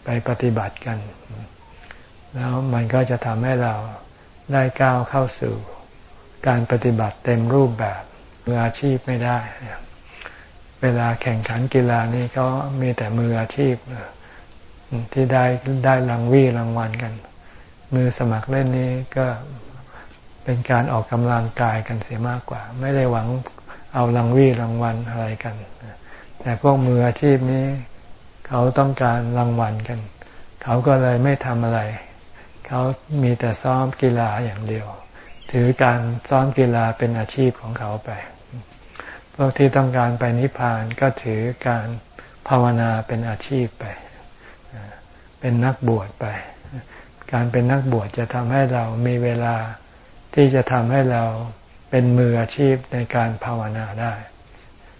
ไปปฏิบัติกัน แล้วมันก็จะทำให้เราได้ก้าวเข้าสู่การปฏิบัติเต็มรูปแบบมืออาชีพไม่ได้ เวลาแข่งขันกีฬานี่เขามีแต่มืออาชีพที่ได้ได้รางวี่รางวัลกัน มือสมัครเล่นนี้ก็เป็นการออกกำลังกายกันเสียมากกว่า ไม่ได้หวังเอารางวี่รางวัลอะไรกัน แต่พวกมืออาชีพนี้ เขาต้องการรางวัลกัน เขาก็เลยไม่ทำอะไร เขามีแต่ซ้อมกีฬาอย่างเดียว ถือการซ้อมกีฬาเป็นอาชีพของเขาไป พวกที่ต้องการไปนิพพานก็ถือการภาวนาเป็นอาชีพไป เป็นนักบวชไป การเป็นนักบวชจะทำให้เรามีเวลาที่จะทำให้เราเป็นมืออาชีพในการภาวนาได้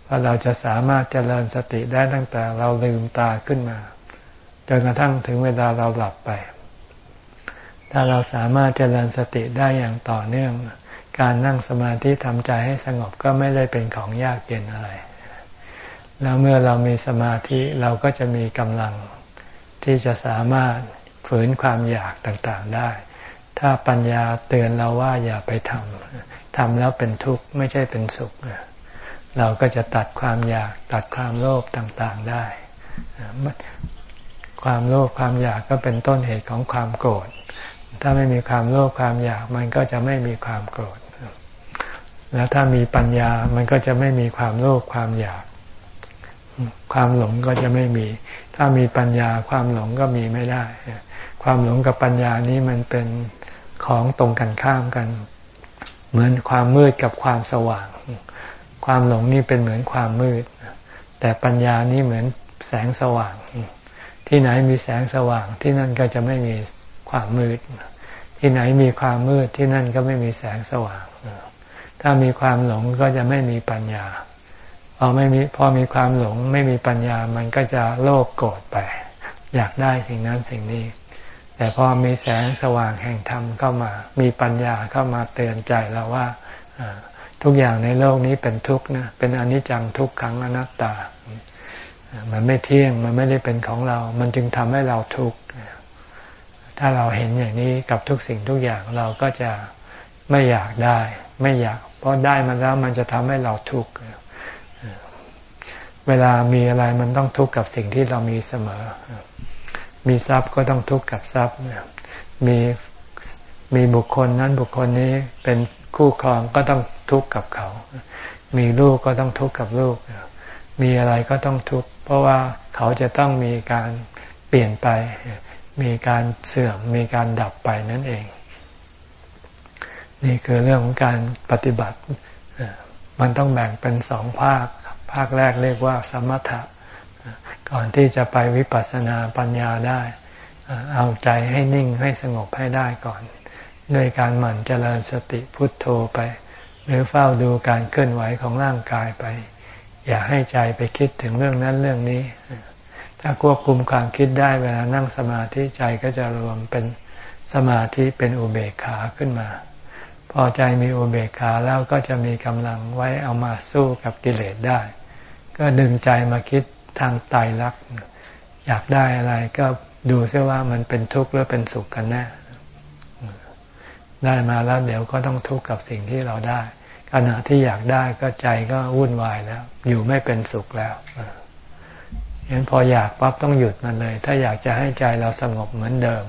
เพราเราจะสามารถเจริญสติได้ตั้งแต่เราลืมตาขึ้นมาจนกระทั่งถึงเวลาเราหลับไป ถ้าเราสามารถเจริญสติได้อย่างต่อเนื่อง การนั่งสมาธิทำใจให้สงบก็ไม่ได้เป็นของยากเย็นอะไร แล้วเมื่อเรามีสมาธิเราก็จะมีกำลังที่จะสามารถฝืนความอยากต่างๆได้ ถ้าปัญญาเตือนเราว่าอย่าไปทำทำแล้วเป็นทุกข์ไม่ใช่เป็นสุข เราก็จะตัดความอยากตัดความโลภต่างๆได้ ความโลภความอยากก็เป็นต้นเหตุของความโกรธ ถ้าไม่มีความโลภความอยากมันก็จะไม่มีความโกรธ แล้วถ้ามีปัญญามันก็จะไม่มีความโลภความอยาก ความหลงก็จะไม่มี ถ้ามีปัญญาความหลงก็มีไม่ได้ ความหลงกับปัญญานี้มันเป็นของตรงกันข้ามกัน เหมือนความมืดกับความสว่าง ความหลงนี่เป็นเหมือนความมืด แต่ปัญญานี่เหมือนแสงสว่าง ที่ไหนมีแสงสว่างที่นั่นก็จะไม่มีความมืด ที่ไหนมีความมืดที่นั่นก็ไม่มีแสงสว่าง ถ้ามีความหลงก็จะไม่มีปัญญา พอไม่มีพอมีความหลงไม่มีปัญญามันก็จะโลภโกรธไป อยากได้สิ่งนั้นสิ่งนี้ แต่พอมีแสงสว่างแห่งธรรมเข้ามา มีปัญญาเข้ามาเตือนใจเราว่า ทุกอย่างในโลกนี้เป็นทุกข์นะเป็นอนิจจังทุกขังอนัตตา มันไม่เที่ยงมันไม่ได้เป็นของเรา มันจึงทำให้เราทุกข์ถ้าเราเห็นอย่างนี้กับทุกสิ่งทุกอย่างเราก็จะไม่อยากได้ ไม่อยาก เพราะได้มันแล้วมันจะทำให้เราทุกข์เวลามีอะไรมันต้องทุกข์กับสิ่งที่เรามีเสมอ มีทรัพย์ก็ต้องทุกข์กับทรัพย์ มีมีบุคคลนั้นบุคคลนี้เป็น คู่ครองก็ต้องทุกข์กับเขา มีลูกก็ต้องทุกข์กับลูก มีอะไรก็ต้องทุกข์เพราะว่าเขาจะต้องมีการเปลี่ยนไป มีการเสื่อม มีการดับไปนั่นเอง นี่คือเรื่องของการปฏิบัติ มันต้องแบ่งเป็นสองภาค ภาคแรกเรียกว่าสมถะ ก่อนที่จะไปวิปัสสนาปัญญาได้ เอาใจให้นิ่งให้สงบให้ได้ก่อน ด้วยการหมั่นเจริญสติพุทโธไป หรือเฝ้าดูการเคลื่อนไหวของร่างกายไป อย่าให้ใจไปคิดถึงเรื่องนั้นเรื่องนี้ ถ้าควบคุมความคิดได้เวลานั่งสมาธิใจก็จะรวมเป็นสมาธิเป็นอุเบกขาขึ้นมา พอใจมีอุเบกขาแล้วก็จะมีกำลังไว้เอามาสู้กับกิเลสได้ ก็ดึงใจมาคิดทางไตรลักษณ์อยากได้อะไรก็ดูซิว่ามันเป็นทุกข์หรือเป็นสุขกันแน่ ได้มาแล้วเดี๋ยวก็ต้องทุกข์กับสิ่งที่เราได้ ขณะที่อยากได้ก็ใจก็วุ่นวายแล้ว อยู่ไม่เป็นสุขแล้วงั้นพออยากปั๊บต้องหยุดมันเลย ถ้าอยากจะให้ใจเราสงบเหมือนเดิม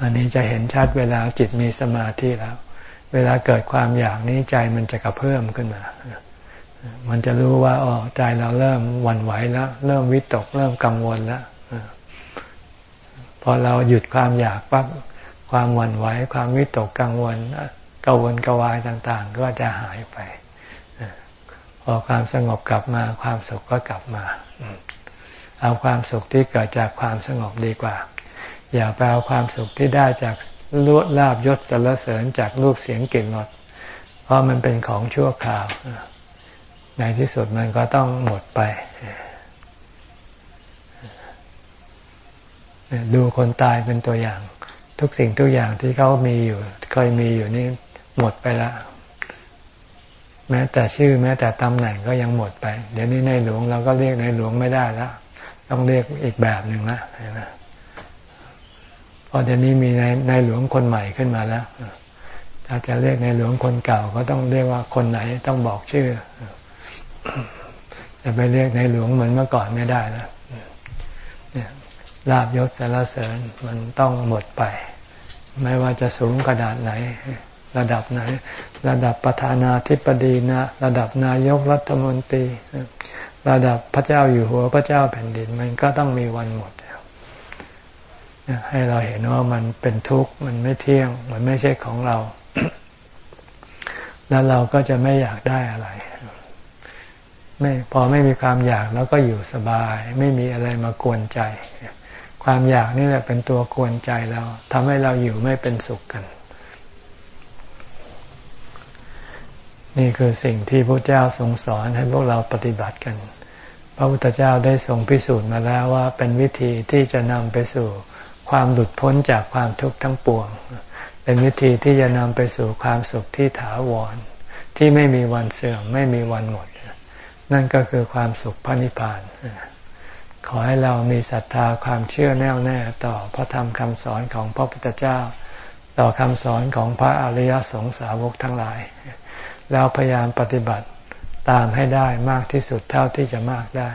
อันนี้จะเห็นชัดเวลาจิตมีสมาธิแล้ว เวลาเกิดความอยากนี้ใจมันจะกระเพิ่มขึ้นมา มันจะรู้ว่าอ๋อใจเราเริ่มหวั่นไหวแล้ว เริ่มวิตก เริ่มกังวลแล้วพอเราหยุดความอยากปั๊บ ความหวั่นไหวความวิตกกังวลกังวลกวายต่างๆ ก็จะหายไป พอความสงบกลับมาความสุขก็กลับมาเอาความสุขที่เกิดจากความสงบดีกว่า อย่าไปเอาความสุขที่ได้จากลวดลาบยศสรรเสริญจากรูปเสียงกลิ่นรสเพราะมันเป็นของชั่วคราว ในที่สุดมันก็ต้องหมดไปดูคนตายเป็นตัวอย่าง ทุกสิ่งทุกอย่างที่เขามีอยู่ เคยมีอยู่นี่หมดไปล้วแม้แต่ชื่อแม้แต่ตำแหน่งก็ยังหมดไป เดี๋ยวนี้ในหลวงเราก็เรียกในหลวงไม่ได้แล้วต้องเรียกอีกแบบหนึ่งละพอเดี๋ยวนี้มีในในหลวงคนใหม่ขึ้นมาแล้วถ้าจะเรียกในหลวงคนเก่าก็ต้องเรียกว่าคนไหนต้องบอกชื่อจะไปเรียกในหลวงเหมือนเมื่อก่อนไม่ได้แล้ว ลาบยศสารเสริญมันต้องหมดไป ไม่ว่าจะสูงขนาดไหน ระดับไหน ระดับประธานาธิบดีนะระดับนายกรัฐมนตรี ระดับพระเจ้าอยู่หัวพระเจ้าแผ่นดิน มันก็ต้องมีวันหมดให้เราเห็นว่ามันเป็นทุกข์มันไม่เที่ยง มันไม่ใช่ของเรา แล้วเราก็จะไม่อยากได้อะไรไม่พอไม่มีความอยากแล้วก็อยู่สบาย ไม่มีอะไรมากวนใจ ความอยากนี่แหละเป็นตัวกวนใจเราทำให้เราอยู่ไม่เป็นสุขกัน นี่คือสิ่งที่พระเจ้าทรงสอนให้พวกเราปฏิบัติกัน พระพุทธเจ้าได้ทรงพิสูจน์มาแล้วว่าเป็นวิธีที่จะนำไปสู่ความหลุดพ้นจากความทุกข์ทั้งปวง เป็นวิธีที่จะนำไปสู่ความสุขที่ถาวร ที่ไม่มีวันเสื่อมไม่มีวันหมด นั่นก็คือความสุขพระนิพพาน ขอให้เรามีศรัทธาความเชื่อแน่วแน่ต่อพระธรรมคำสอนของพระพุทธเจ้า ต่อคำสอนของพระอริยสงสาวกทั้งหลาย แล้วพยายามปฏิบัติตามให้ได้มากที่สุดเท่าที่จะมากได้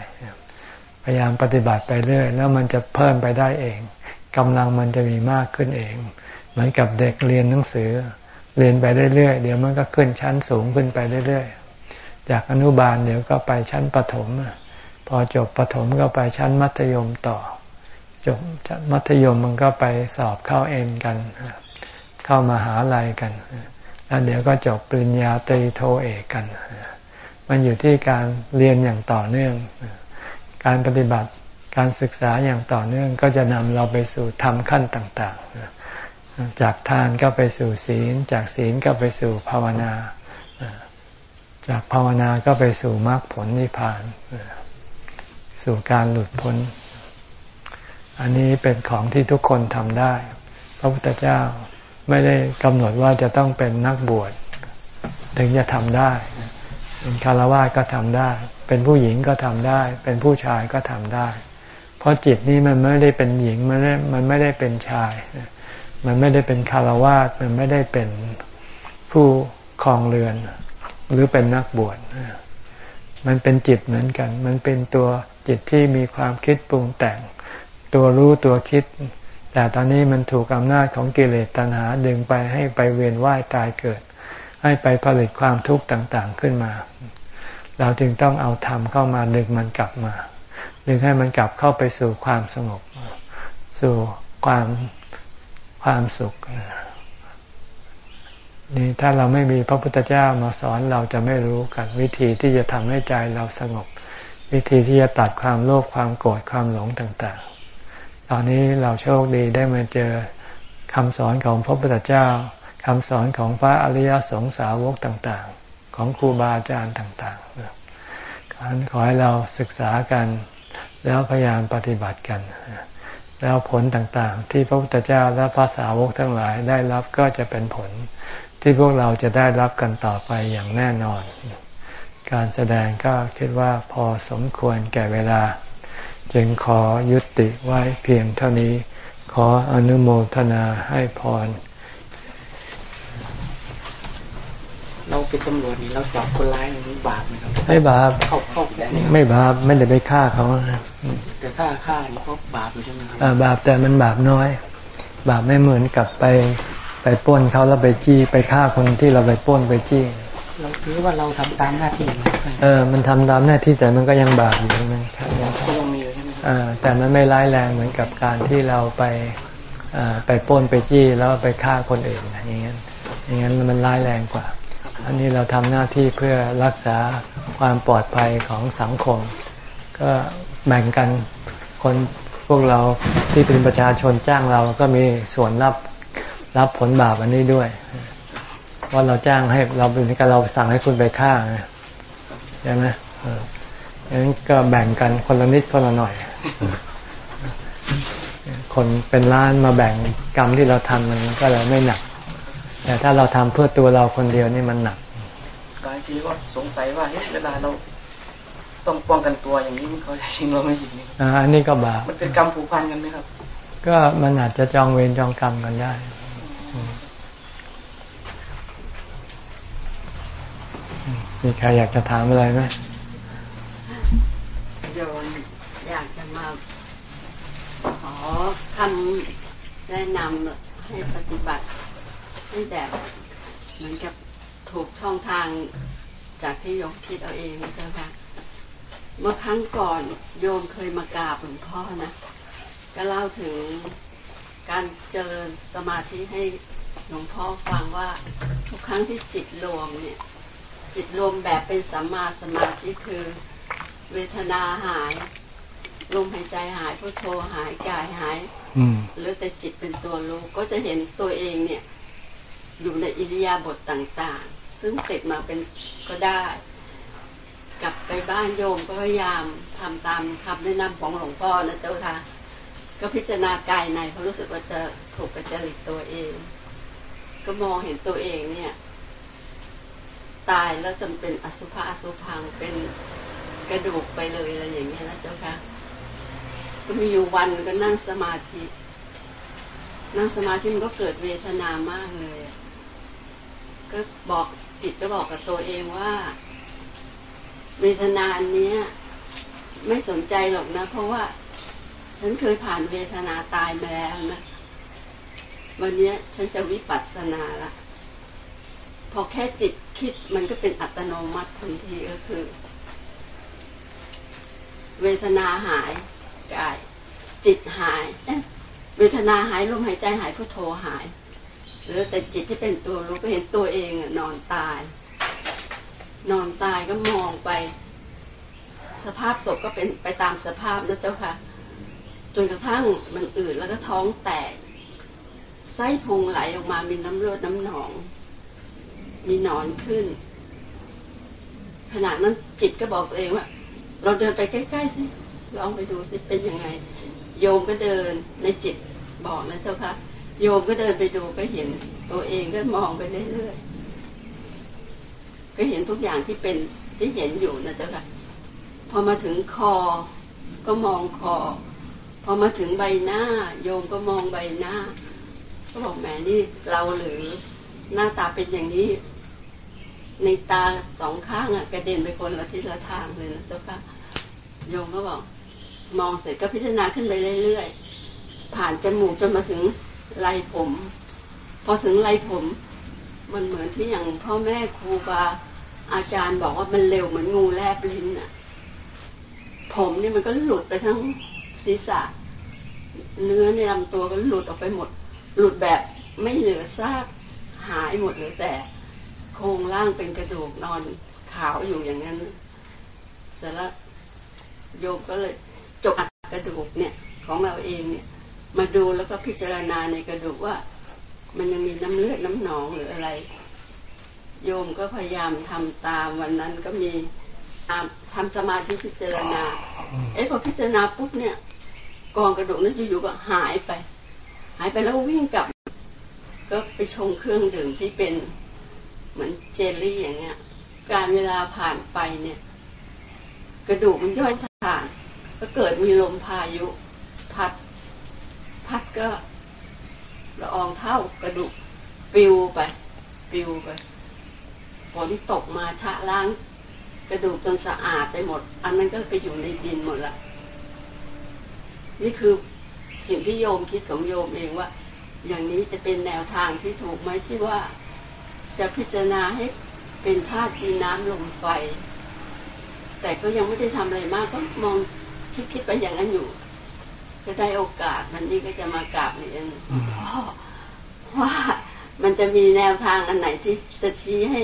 พยายามปฏิบัติไปเรื่อย แล้วมันจะเพิ่มไปได้เองกำลังมันจะมีมากขึ้นเอง เหมือนกับเด็กเรียนหนังสือ เรียนไปเรื่อยๆเดี๋ยวมันก็ขึ้นชั้นสูงขึ้นไปเรื่อยๆ จากอนุบาลเดี๋ยวก็ไปชั้นประถม พอจบประถมก็ไปชั้นมัธยมต่อ จบมัธยมมันก็ไปสอบเข้าเอ็นกัน เข้ามาหาลัยกัน แล้วเดี๋ยวก็จบปริญญาตรีโทเอกกัน มันอยู่ที่การเรียนอย่างต่อเนื่อง การปฏิบัติการศึกษาอย่างต่อเนื่องก็จะนำเราไปสู่ธรรมขั้นต่างๆ จากทานก็ไปสู่ศีล จากศีลก็ไปสู่ภาวนา จากภาวนาก็ไปสู่มรรคผลนิพพาน สู่การหลุดพ้น อันนี้เป็นของที่ทุกคนทำได้ พระพุทธเจ้าไม่ได้กำหนดว่าจะต้องเป็นนักบวชถึงจะทำได้เป็นคารวะก็ทำได้ เป็นผู้หญิงก็ทำได้ เป็นผู้ชายก็ทำได้ เพราะจิตนี้มันไม่ได้เป็นหญิง มันไม่มันไม่ได้เป็นชาย มันไม่ได้เป็นคารวะมันไม่ได้เป็นผู้ครองเรือน หรือเป็นนักบวช มันเป็นจิตเหมือนกัน มันเป็นตัวจิตที่มีความคิดปรุงแต่ง ตัวรู้ตัวคิด แต่ตอนนี้มันถูกอำนาจของกิเลสตัณหาดึงไปให้ไปเวียนว่ายตายเกิด ให้ไปผลิตความทุกข์ต่างๆขึ้นมา เราจึงต้องเอาธรรมเข้ามาดึงมันกลับมา ดึงให้มันกลับเข้าไปสู่ความสงบ สู่ความความสุขนี่ นี่ถ้าเราไม่มีพระพุทธเจ้ามาสอนเราจะไม่รู้กัน วิธีที่จะทำให้ใจเราสงบ วิธีที่จะตัดความโลภความโกรธความหลงต่างๆ ตอนนี้เราโชคดีได้มาเจอคคำสอนของพระพุทธเจ้าคำสอนของพระอริยสงสาวกต่างๆ ของครูบาอาจารย์ต่างๆการขอให้เราศึกษากันแล้วพยายามปฏิบัติกัน แล้วผลต่างๆ ที่พระพุทธเจ้าและพระสาวกทั้งหลายได้รับก็จะเป็นผล ที่พวกเราจะได้รับกันต่อไปอย่างแน่นอน การแสดงก็คิดว่าพอสมควรแก่เวลา จึงขอยุติไว้เพียงเท่านี้ ขออนุโมทนาให้พร เราเป็นตำรวจนี่เราจับคนร้ายนี่บาปไหมครับไม่บาปเข้าเข้าแบบนี้ไม่บาปไม่ได้ไปฆ่าเขาแต่ถ้าฆ่านี่ก็บาปอยู่ใช่ไหมครับบาปแต่มันบาปน้อย บาปไม่เหมือนกับไป ไปป้นเขาแล้วไปจี้ไปฆ่าคนที่เราไปป้นไปจี้ เราถือว่าเราทำตามหน้าที่ เออ มันทำตามหน้าที่แต่มันก็ยังบาปอยู่มันครับก็ยังมีอยู่ใช่ไหมอแต่มันไม่ร้ายแรงเหมือนกับการที่เราไปไปป้นไปจี้แล้วไปฆ่าคนอื่นอย่างนั้นอย่างนั้นมันร้ายแรงกว่า อันนี้เราทำหน้าที่เพื่อรักษาความปลอดภัยของสังคม ก็แบ่งกันคนพวกเราที่เป็นประชาชนจ้างเราก็มีส่วนรับ รับผลบาปอันนี้ด้วยว่าเราจ้างให้เราเป็นการเราสั่งให้คุณไปฆ่าใช่ไหมอย่างนั้นก็แบ่งกันคนละนิดคนละหน่อย คนเป็นล้านมาแบ่งกรรมที่เราทำมันก็เลยไม่หนัก แต่ถ้าเราทำเพื่อตัวเราคนเดียวนี่มันหนักบางทีก็สงสัยว่าเวลาเราต้องป้องกันตัวอย่างนี้มันเขาจะชิงเราไม่ยิงนี่อ่าอันนี้ก็บาปมันเป็นกรรมผูกพันกันไหมครับ ก็มันอาจจะจองเวรจองกรรมกันได้ มีใครอยากจะถามอะไรไหมโยนอยากจะมาขอคำแนะนำให้ปฏิบัติให้แบบเหมือนกับถูกช่องทางจากที่โยมคิดเอาเองนะเจ้าค่ะเมื่อครั้งก่อนโยมเคยมากราบหลวงพ่อนะ ก็เล่าถึง การเจริญสมาธิให้หลวงพ่อฟังว่าทุกครั้งที่จิตรวมเนี่ย จิตรวมแบบเป็นสัมมาสมาธิคือเวทนาหายลมหายใจหายพุทโธหายกายหายหรือแต่จิตเป็นตัวรู้ก็จะเห็นตัวเองเนี่ย อยู่ในอิริยาบถต่างๆ ซึ่งติดมาเป็นก็ได้ กลับไปบ้านโยมก็พยายามทำตามคำแนะนำของหลวงพ่อนะเจ้าค่ะ ก็พิจารณากายในเพราะรู้สึกว่าจะถูกกระจริตตัวเอง ก็มองเห็นตัวเองเนี่ย ตายแล้วจนเป็นอสุภะอสุพังเป็นกระดูกไปเลยอะไรอย่างเงี้ยนะเจ้าค่ะก็มีอยู่วันก็นั่งสมาธิ นั่งสมาธิมันก็เกิดเวทนามากเลย ก็บอกจิตก็บอกกับตัวเองว่า เวทนาอันนี้ไม่สนใจหรอกนะ เพราะว่า ฉันเคยผ่านเวทนาตายมาแล้วนะ วันนี้ฉันจะวิปัสสนาละ พอแค่จิตคิดมันก็เป็นอัตโนมัติทันทีก็คือ เวทนาหายกาย จิตหาย เวทนาหายลมหายใจหายพุทโธหายหรือแต่จิตที่เป็นตัวรู้ก็เห็นตัวเองนอนตาย นอนตายก็มองไป สภาพศพก็เป็นไปตามสภาพนะเจ้าค่ะ จนกระทั่งมันอืดแล้วก็ท้องแตก ไส้พุงไหลออกมามีน้ำเลือดน้ำหนอง มีนอนขึ้น ขณะนั้นจิตก็บอกตัวเองว่า เราเดินไปใกล้ๆสิลองไปดูสิเป็นยังไง โยมก็เดินในจิตบอกนะเจ้าค่ะโยมก็เดินไปดูก็เห็น ตัวเองก็มองไปเรื่อยๆก็เห็นทุกอย่างที่เป็นที่เห็นอยู่นะเจ้าค่ะพอมาถึงคอก็มองคอ พอมาถึงใบหน้า โยมก็มองใบหน้า ก็บอกแม่นี่เราหรือหน้าตาเป็นอย่างนี้ ในตาสองข้างอะกระเด็นไปคนละทิศละทางเลยนะเจ้าค่ะโยมก็บอก มองเสร็จก็พิจารณาขึ้นไปเรื่อยๆผ่านจมูกจนมาถึงไรผม พอถึงไรผม มันเหมือนที่อย่างพ่อแม่ครูบาอาจารย์บอกว่ามันเร็วเหมือนงูแลบลิ้นอะผมนี่มันก็หลุดไปทั้ง ศีรษะ เนื้อในลำตัวก็หลุดออกไปหมด หลุดแบบไม่เหลือซากหายหมดเลยแต่ โครงร่างเป็นกระดูกนอนขาวอยู่อย่างนั้นเสร็จแล้วโยกก็เลยจกอัดกระดูกเนี่ยของเราเองเนี่ยมาดูแล้วก็พิจารณาในกระดูกว่า มันยังมีน้ำเลือดน้ำหนองหรืออะไร โยมก็พยายามทำตามวันนั้นก็มีทำสมาธิพิจารณา เอ๊ะพอพิจารณาปุ๊บเนี่ย กองกระดูกนั้นอยู่ๆก็หายไป หายไปแล้ววิ่งกลับ ก็ไปชงเครื่องดื่มที่เป็นเหมือนเจลลี่อย่างเงี้ย การเวลาผ่านไปเนี่ย กระดูกมันย่อยถ่านก็เกิดมีลมพายุ พัด พัดก็ละอองเท่ากระดูกปิวไปปิวไปฝนตกมาชะล้าง กระดูกจนสะอาดไปหมด อันนั้นก็ไปอยู่ในดินหมดละ นี่คือสิ่งที่โยมคิดของโยมเองว่า อย่างนี้จะเป็นแนวทางที่ถูกไหมที่ว่าจะพิจารณาให้เป็นธาตุดินน้ำลมไฟ แต่ก็ยังไม่ได้ทำอะไรมากก็มองคิดคิดไปอย่างนั้นอยู่จะได้โอกาสมันนี้ก็จะมากราบเรียนว่ามันจะมีแนวทางอันไหนที่จะชี้ให้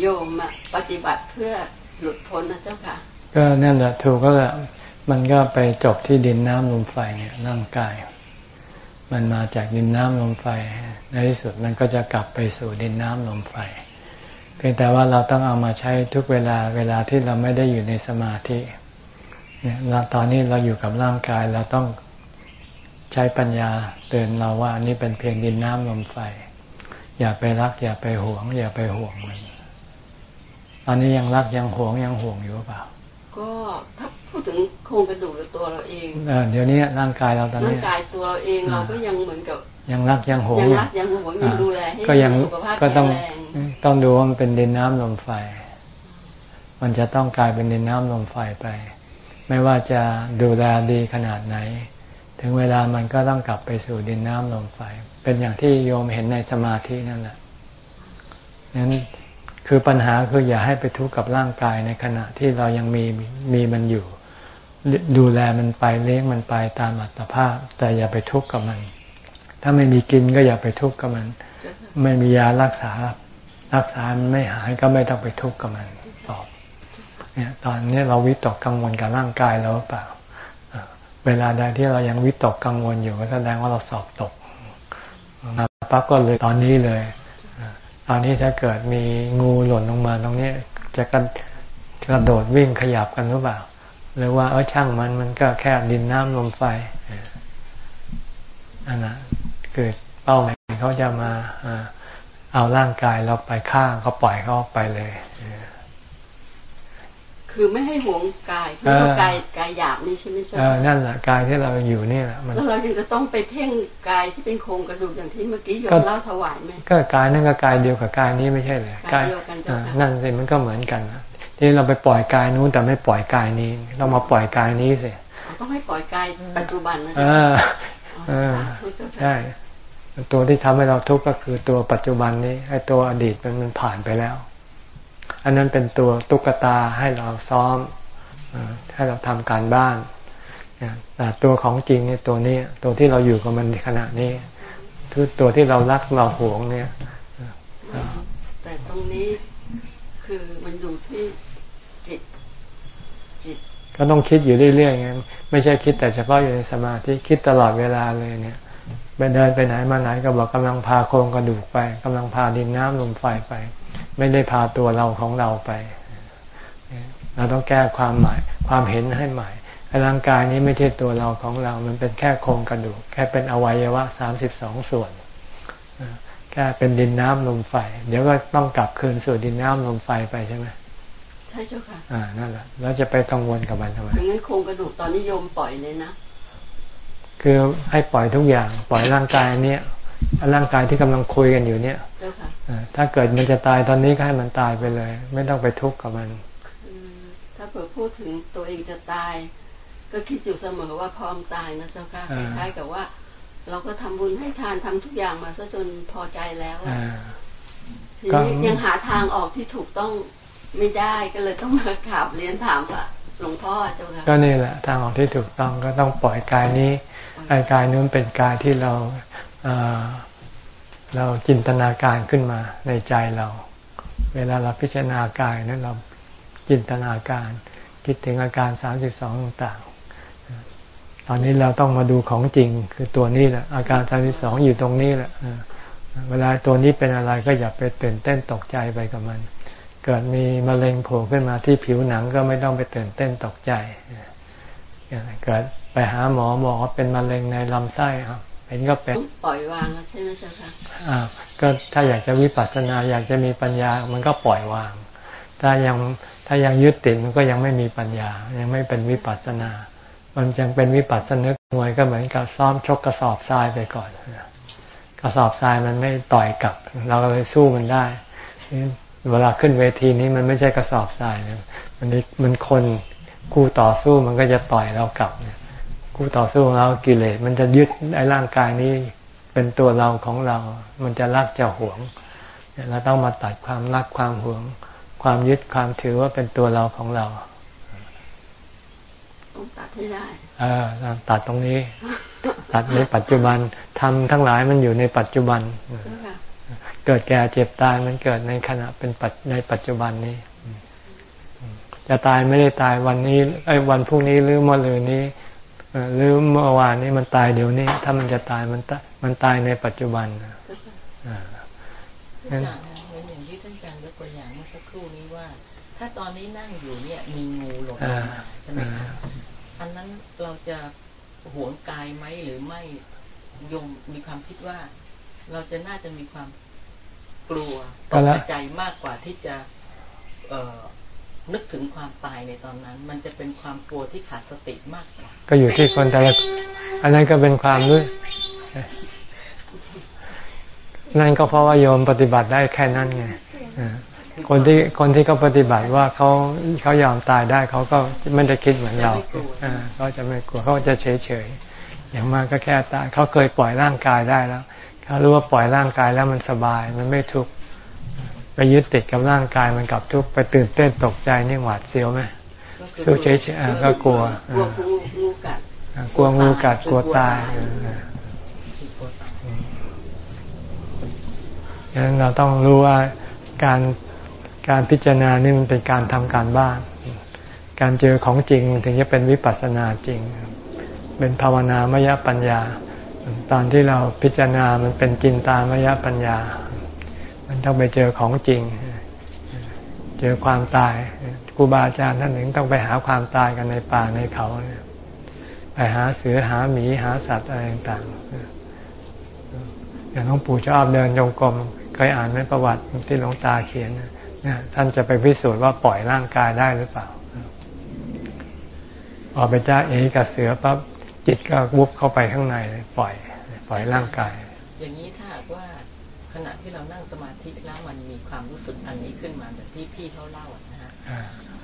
โยมปฏิบัติเพื่อหลุดพ้นนะเจ้าค่ะ ก็นั่นแหละถูกก็แหละ มันก็ไปจบที่ดินน้ำลมไฟเนี่ยร่างกาย มันมาจากดินน้ำลมไฟ ในที่สุดมันก็จะกลับไปสู่ดินน้ำลมไฟ เพียงแต่ว่าเราต้องเอามาใช้ทุกเวลาเวลาที่เราไม่ได้อยู่ในสมาธิเนี่ยเราตอนนี้เราอยู่กับร่างกายเราต้องใช้ปัญญาเตือนเราว่านี่เป็นเพียงดินน้ำลมไฟ อย่าไปรัก อย่าไปหวง อย่าไปห่วงมันตอนนี้ยังรักยังหวงยังห่วงอยู่เปล่า ก็ถ้าพูดถึงโครงกระดูกหรือตัวเราเองเดี๋ยวนี้ร่างกายเราตอนนี้ร่างกายตัวเราเองเราก็ยังเหมือนกับ ยังรักยังหวงยังรักยังหวงยังดูแลให้สุขภาพแข็งแรงต้องดูว่ามันเป็นดินน้ำลมไฟ มันจะต้องกลายเป็นดินน้ำลมไฟไป ไม่ว่าจะดูแลดีขนาดไหน ถึงเวลามันก็ต้องกลับไปสู่ดินน้ำลมไฟ เป็นอย่างที่โยมเห็นในสมาธินั่นแหละนั้น คือปัญหาคืออย่าให้ไปทุกข์กับร่างกายในขณะที่เรายังมีมีมันอยู่ ดูแลมันไปเลี้ยงมันไปตามอัตภาพ แต่อย่าไปทุกข์กับมัน ถ้าไม่มีกินก็อย่าไปทุกข์กับมัน ไม่มียารักษา รักษามันไม่หายก็ไม่ต้องไปทุกข์กับมันตอบเนี่ยตอนนี้เราวิตกกังวลกับร่างกายเราเปล่า เวลาใดที่เรายังวิตกกังวลอยู่ก็แสดงว่าเราสอบตกปั๊บก็เลยตอนนี้เลย ตอนนี้ถ้าเกิดมีงูหล่นลงมาตรงนี้จะกันกระโดดวิ่งขยับกันหรือเปล่า หรือว่าเออช่างมันมันก็แค่ดินน้ำลมไฟอันนั้นเกิดเป้าหมายเขาจะมาเอาร่างกายเราไปฆ่าเขาปล่อยเขาไปเลย คือไม่ให้หวงกายคือว่ากายกายหยาบนี่ใช่ไหมจ๊ะนั่นแหละกายที่เราอยู่นี่แหละแล้วเรายังจะต้องไปเพ่งกายที่เป็นโครงกระดูกอย่างที่เมื่อกี้โยมเล่าถวายไหมก็กายนั่นก็กายเดียวกับกายนี้ไม่ใช่เลยกายเดียวกันนั่นสิมันก็เหมือนกันที่เราไปปล่อยกายนู้นแต่ไม่ปล่อยกายนี้เรามาปล่อยกายนี้สิต้องให้ปล่อยกายปัจจุบันนะใช่ตัวที่ทำให้เราทุกข์ก็คือตัวปัจจุบันนี้ไอ้ตัวอดีตมันมันผ่านไปแล้ว อันนั้นเป็นตัวตุ๊กตาให้เราซ้อมให้เราทำการบ้านแต่ตัวของจริงเนี่ยตัวนี้ตัวที่เราอยู่กับมันในขณะนี้คือตัวที่เรารักเราหวงเนี่ยแต่ตรงนี้คือมันอยู่ที่จิตจิต ก็ต้องคิดอยู่เรื่อยๆไงไม่ใช่คิดแต่เฉพาะอยู่ในสมาธิคิดตลอดเวลาเลยเนี่ยไปเดินไปไหนมาไหนก็บอกกำลังพาโครงกระดูกไปกำลังพาดินน้ำลมไฟไป ไม่ได้พาตัวเราของเราไป เราต้องแก้ความหมาย ความเห็นให้ใหม่ร่างกายนี้ไม่ใช่ตัวเราของเรา มันเป็นแค่โครงกระดูก แค่เป็นอวัยวะสามสิบสองส่วน แค่เป็นดินน้ำลมไฟ เดี๋ยวก็ต้องกลับคืนสู่ดินน้ำลมไฟไปใช่ไหมใช่เจ้าค่ะ อ่า นั่นแหละ แล้วจะไปกังวลกับมันทำไมงั้นโครงกระดูกตอนนิยมปล่อยเลยนะ คือให้ปล่อยทุกอย่าง ปล่อยร่างกายเนี้ย ร่างกายที่กำลังคุยกันอยู่เนี่ยถ้าเกิดมันจะตายตอนนี้ก็ให้มันตายไปเลย ไม่ต้องไปทุกข์กับมันถ้าเผื่อพูดถึงตัวเองจะตาย ก็คิดอยู่เสมอว่าพร้อมตายนะเจ้าค่ะคล้ายๆกับว่า เราก็ทำบุญให้ทานทำทุกอย่างมาซะจนพอใจแล้วทีนี้ยังหาทางออกที่ถูกต้องไม่ได้ก็เลยต้องมาขับเรียนถามว่าหลวงพ่อเจ้าค่ะก็นี่แหละทางออกที่ถูกต้องก็ต้องปล่อยกายนี้ไอ้กายนู้นเป็นกายที่เรา เราจินตนาการขึ้นมาในใจเรา เวลาเราพิจารณากายนั้นเราจินตนาการ คิดถึงอาการสามสิบสองต่างตอนนี้เราต้องมาดูของจริงคือตัวนี้แหละ อาการสามสิบสองอยู่ตรงนี้แหละเวลาตัวนี้เป็นอะไรก็อย่าไปตื่นเต้นตกใจไปกับมัน เกิดมีมะเร็งโผล่ขึ้นมาที่ผิวหนังก็ไม่ต้องไปตื่นเต้นตกใจเกิดไปหาหมอหมอเป็นมะเร็งในลำไส้ครับ เป็นก็เป็นปล่อยวางใช่ไหมเจ้าค่ะอ่าก็ถ้าอยากจะวิปัสสนาอยากจะมีปัญญา มันก็ปล่อยวาง ถ้ายังถ้ายังยึดติดมันก็ยังไม่มีปัญญา ยังไม่เป็นวิปัสสนา มันยังเป็นวิปัสสนึกมวยก็เหมือนกับซ้อมชกกระสอบทรายไปก่อนกระสอบทรายมันไม่ต่อยกลับ เราก็เลยสู้มันได้เวลาขึ้นเวทีนี้มันไม่ใช่กระสอบทรายนะมันมันคนคู่ต่อสู้มันก็จะต่อยเรากลับเนี่ย คู่ต่อสู้ของเรากิเลสมันจะยึดไอ้ร่างกายนี้เป็นตัวเราของเรา มันจะรักจะหวงเราต้องมาตัดความรักความหวง ความยึดความถือว่าเป็นตัวเราของเราต้องตัดให้ได้ เออตัดตรงนี้ ตัดในปัจจุบันทำทั้งหลายมันอยู่ในปัจจุบันเกิดแก่เจ็บตายมันเกิดในขณะเป็นปัจในปัจจุบันนี้ จะตายไม่ได้ตายวันนี้ไอ้วันพรุ่งนี้หรือเมื่อลืนนี้ หรือเมื่อวานนี้มันตายเดี๋ยวนี้ ถ้ามันจะตายมันตมันตายในปัจจุบันอ่าอย่างที่ท่านอาจารย์ยกตัวอย่างเมื่อสักครู่นี้ว่า ถ้าตอนนี้นั่งอยู่เนี่ยมีงูหลงมาใช่ไหมครับอันนั้นเราจะหวงกายไหมหรือไม่ยมมีความคิดว่า เราจะน่าจะมีความกลัวตกใจมากกว่าที่จะ เอ นึกถึงความตายในตอนนั้น มันจะเป็นความกลัวที่ขาดสติมากกว่าก็อยู่ที่คนแต่ละอันนั้นก็เป็นความรู้นั่นก็เพราะว่าโยมปฏิบัติได้แค่นั้นไงคนที่คนที่เขาปฏิบัติว่าเขาเขายอมตายได้เขาก็ไม่ได้คิดเหมือนเราเขาจะไม่กลัวเขาจะเฉยเฉยอย่างมากก็แค่ตายเขาเคยปล่อยร่างกายได้แล้วเขารู้ว่าปล่อยร่างกายแล้วมันสบาย มันไม่ทุกข์ ไปยึดติดกับร่างกายมันกลับทุกข์ไปตื่นเต้นตกใจนี่หวาดเสียวไหมสู้เฉยเฉยก็กลัวกลัวงูกัดกลัวงูกัดกลัวตายดังนั้นเราต้องรู้ว่าการการพิจารณานี่มันเป็นการทำการบ้าน การเจอของจริงถึงจะเป็นวิปัสสนาจริง เป็นภาวนามยปัญญา ตอนที่เราพิจารณามันเป็นจินตามยปัญญา ต้องไปเจอของจริง เจอความตายครูบาอาจารย์ท่านหนึ่งต้องไปหาความตายกันในป่าในเขาไปหาเสือหาหมีหาสัตว์อะไรต่างๆอย่างหลวงปู่ชอบเดินจงกรมเคยอ่านในประวัติที่หลวงตาเขียนท่านจะไปพิสูจน์ว่าปล่อยร่างกายได้หรือเปล่าออกไปจ้าเอกับเสือปั๊บจิตก็วุบเข้าไปข้างในปล่อย ปล่อยร่างกาย อย่างนี้ถ้าว่าขณะที่เรานั่งสมา ธิแล้วมันมีความรู้สึกอันนี้ขึ้นมาแบบที่พี่เขาเล่านะฮะ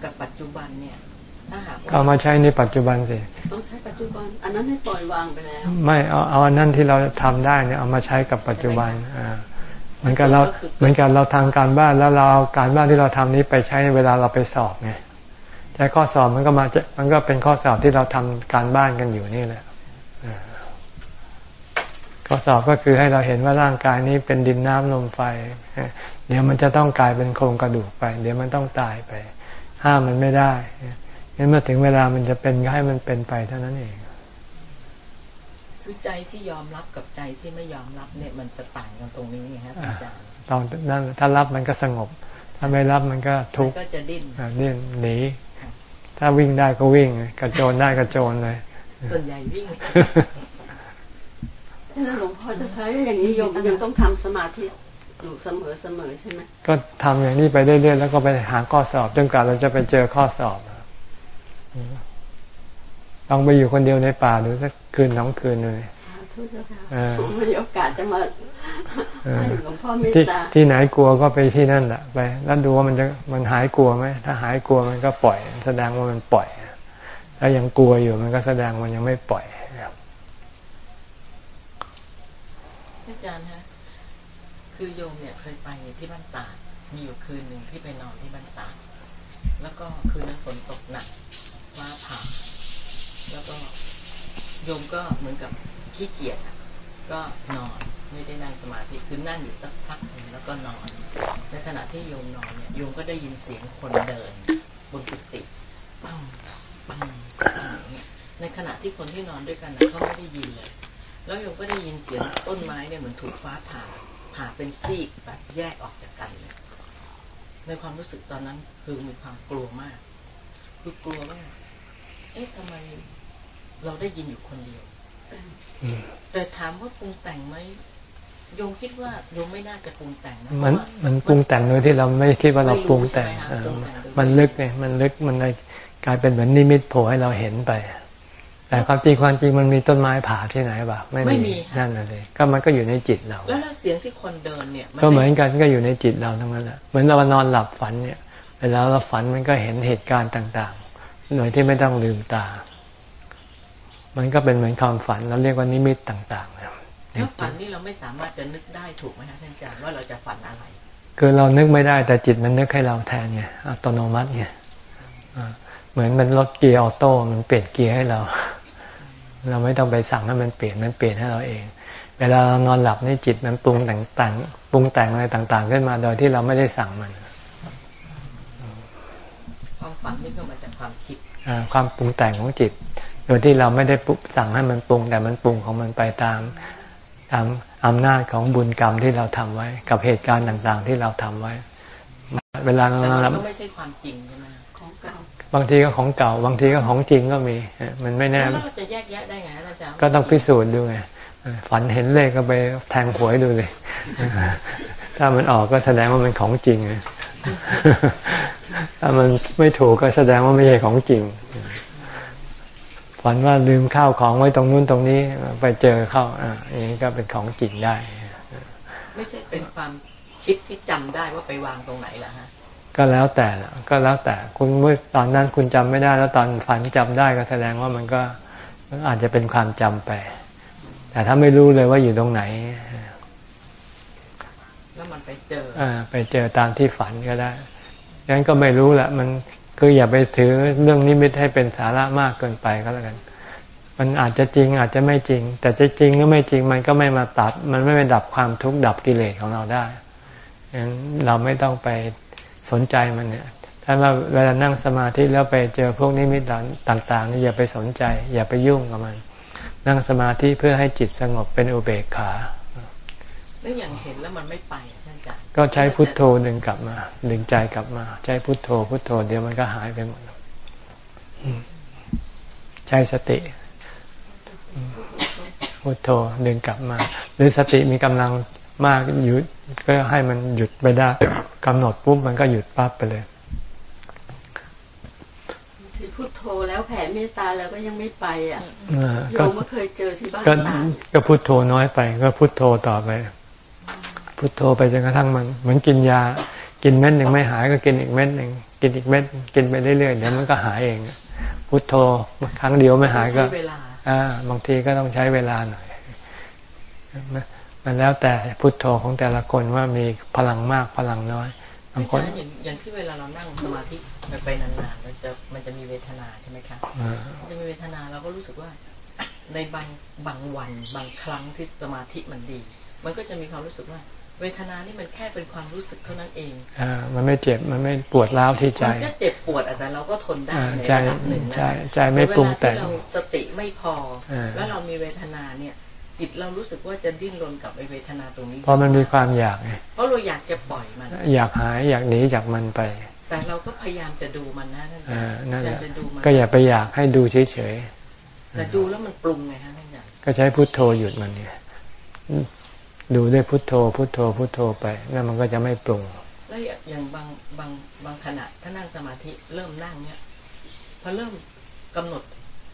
กับปัจจุบันเนี่ยถ้าหากก็มาใช้ในปัจจุบันสิต้องใช้ปัจจุบัน อันนั้นให้ปล่อยวางไปแล้ว ไม่เอาเอาอันนั้นที่เราทำได้เนี่ยเอามาใช้กับปัจจุบันอ่าเหมือนกันเราเหมือนกันเราทำการบ้านแล้วเราเอาการบ้านที่เราทำนี้ไปใช้เวลาเราไปสอบไงใช้ข้อสอบมันก็มามันก็เป็นข้อสอบที่เราทำการบ้านกันอยู่นี่แหละ ข้อสอบก็คือให้เราเห็นว่าร่างกายนี้เป็นดินน้ำลมไฟ เดี๋ยวมันจะต้องกลายเป็นโครงกระดูกไป เดี๋ยวมันต้องตายไป ห้ามมันไม่ได้งั้นเมื่อถึงเวลามันจะเป็นก็ให้มันเป็นไปเท่านั้นเองคือใจที่ยอมรับกับใจที่ไม่ยอมรับเนี่ยมันจะต่างกันตรงนี้ไงครับอาจารย์ตอนนั้นถ้ารับมันก็สงบ ถ้าไม่รับมันก็ทุกข์ก็จะดิ้นดิ้นหนีถ้าวิ่งได้ก็วิ่ง กระโจนได้กระโจนเลยส่วนใหญ่วิ่ง ถ้าหลวงพ่อจะใช้อย่างนี้โยมยังต้องทำสมาธิอยู่เสมอเสมอใช่ไหมก็ทำอย่างนี้ไปเรื่อยๆแล้วก็ไปหาข้อสอบจนกว่าเราจะไปเจอข้อสอบต้องไปอยู่คนเดียวในป่าหรือสักคืนสองคืนเลยมีโอกาสจะมาหลวงพ่อเมตตาที่ไหนกลัวก็ไปที่นั่นแหละไป แล้วดูว่ามันจะมันหายกลัวไหมถ้าหายกลัวมันก็ปล่อย แสดงว่ามันปล่อยถ้ายังกลัวอยู่มันก็แสดงมันยังไม่ปล่อย อาจารย์ฮะคือโยมเนี่ยเคยไปที่บ้านตาดมีอยู่คืนหนึ่งที่ไปนอนที่บ้านตาดแล้วก็คืนนั้นฝนตกหนักฟ้าผ่าแล้วก็โยมก็เหมือนกับขี้เกียจก็นอนไม่ได้นั่งสมาธิคือนั่งอยู่สักพักหนึ่งแล้วก็นอน ในขณะที่โยมนอนเนี่ยโยมก็ได้ยินเสียงคนเดิน บนกุฏิปังปังในขณะที่คนที่นอนด้วยกันเขาไม่ได้ยินเลย แล้วโยมก็ได้ยินเสียงต้นไม้เนี่ยเหมือนถูกฟ้าผ่าผ่ผ่าเป็นซีกแบบแยกออกจากกันเลยในความรู้สึกตอนนั้นคือมีความกลัวมาก คือกลัวว่า เอ๊ะทำไมเราได้ยินอยู่คนเดียว แต่ถามว่าปรุงแต่งไหมโยมคิดว่าโยมไม่น่าจะปรุงแต่งนะมันมันปรุงแต่งโดยที่เราไม่คิดว่าเราปรุงแต่งมันลึกไงมันลึกมันเลยกลายเป็นเหมือนนิมิตโผล่ให้เราเห็นไป แต่ความจริงความจริงมันมีต้นไม้ผ่าที่ไหนบ้างไม่มีนั่นเลยก็มันก็อยู่ในจิตเรา แล้วเสียงที่คนเดินเนี่ยก็เหมือนกันก็อยู่ในจิตเราทั้งนั้นแหละเหมือนเรานอนหลับฝันเนี่ยเวลาเราฝันมันก็เห็นเหตุการณ์ต่างๆโดยที่ไม่ต้องลืมตา มันก็เป็นเหมือนความฝันเราเรียกว่านิมิตต่างๆถ้าฝันนี่เราไม่สามารถจะนึกได้ถูกไหมคะท่านอาจารย์ว่าเราจะฝันอะไรคือเรานึกไม่ได้แต่จิตมันนึกให้เราแทนไงอัตโนมัติไงเหมือนมันรถเกียร์ auto มันเปลี่ยนเกียร์ให้เรา เราไม่ต้องไปสั่งให้มันเปลี่ยนมันเปลี่ยนให้เราเอง เวลาเรานอนหลับนี่จิตมันปรุงแต่งต่างปรุงแต่งอะไรต่าง ๆ ขึ้นมาโดยที่เราไม่ได้สั่งมันความฝันนี่ก็มาจากความคิดความปรุงแต่งของจิต โดยที่เราไม่ได้ปุ๊บสั่งให้มันปรุง แต่มันปรุงของมันไปตามตามอำนาจของบุญกรรมที่เราทำไว้ กับเหตุการณ์ต่างๆ ที่เราทำไว้ เวลาเราแต่ก็ไม่ใช่ความจริงใช่ไหมของเก่า บางทีก็ของเก่า บางทีก็ของจริงก็มี มันไม่แน่แล้วเราจะแยกแยะได้ไงอาจารย์ก็ต้องพิสูจน์ดูไงฝันเห็นเลขก็ไปแทงหวยดูเลย ถ้ามันออกก็แสดงว่ามันของจริงถ้ามันไม่ถูกก็แสดงว่าไม่ใช่ของจริง ฝันว่าลืมข้าวของไว้ตรงนู้นตรงนี้ไปเจอเข้าอ่าอย่างนี้ก็เป็นของจริงได้ ไม่ใช่เป็นความคิดที่จำได้ว่าไปวางตรงไหนล่ะฮะ ก็แล้วแต่ก็แล้วแต่คุณเมื่อตอนนั้นคุณจำไม่ได้ แล้วตอนฝันจำได้ก็แสดงว่ามันก็อาจจะเป็นความจำไป แต่ถ้าไม่รู้เลยว่าอยู่ตรงไหน แล้วมันไปเจออ่าไปเจอตามที่ฝันก็ได้งั้นก็ไม่รู้แหละ มันคืออย่าไปถือเรื่องนิมิตให้เป็นสาระมากเกินไปก็แล้วกัน มันอาจจะจริงอาจจะไม่จริง แต่จะจริงหรือไม่จริง มันก็ไม่มาตัด มันไม่ไปดับความทุกข์ดับกิเลสของเราได้งั้นเราไม่ต้องไป สนใจมันเนี่ย ถ้าเราเวลานั่งสมาธิแล้วไปเจอพวกนิมิตต่างๆนี่อย่าไปสนใจ อย่าไปยุ่งกับมัน นั่งสมาธิเพื่อให้จิตสงบเป็นอุเบกขาแล้วอย่างเห็นแล้วมันไม่ไปก็ใช้พุทโธดึงกลับมาดึงใจกลับมา ใช้พุทโธ พุทโธเดี๋ยวมันก็หายไปหมดใช้สติพุทโธดึงกลับมา หรือสติมีกำลัง มากหยุดก็ให้มันหยุดไปได้กำหนดปุ๊บมันก็หยุดปั๊บไปเลยพุทโธแล้วแผ่เมตตาแล้วก็ยังไม่ไปอะโยมก็เคยเจอที่บ้านก็พุทโธน้อยไป ก็พุทโธต่อไป พุทโธไปจนกระทั่งมันเหมือนกินยา กินเม็ดหนึ่งไม่หายก็กินอีกเม็ดหนึ่งกินอีกเม็ดกินไปเรื่อยๆเดี๋ยวมันก็หายเองพุทโธครั้งเดียวไม่หายก็อ่าบางทีก็ต้องใช้เวลาหน่อย มันแล้วแต่พุทโธของแต่ละคนว่ามีพลังมากพลังน้อยบางคนอย่างที่เวลาเรานั่งสมาธิไปนานๆมันจะมันจะมีเวทนาใช่ไหมคะจะมีเวทนาเราก็รู้สึกว่า ในบางบางวันบางครั้งที่สมาธิมันดี มันก็จะมีความรู้สึกว่า เวทนานี่มันแค่เป็นความรู้สึกเท่านั้นเองอ่ามันไม่เจ็บมันไม่ปวดร้าวที่ใจมันก็เจ็บปวดแต่เราก็ทนได้ในระดับหนึ่งนะใจไม่ปรุงแต่งเราสติไม่พอ แล้วเรามีเวทนาเนี่ย จิตเรารู้สึกว่าจะดิ้นรนกับเวทนาตรงนี้ เพราะมันมีความอยากไงเพราะเราอยากจะปล่อยมัน อยากหายอยากหนีจากมันไป แต่เราก็พยายามจะดูมันนะท่านอาจารย์ก็อย่าไปอยากให้ดูเฉยๆแต่ดูแล้วมันปรุงไงฮะท่านอาจารย์ก็ใช้พุทโธหยุดมันเนี่ยดูด้วยพุทโธ พุทโธ พุทโธไป แล้วมันก็จะไม่ปรุงแล้วอย่างบางบางบางขณะถ้านั่งสมาธิเริ่มนั่งเนี่ยพอเริ่มกำหนด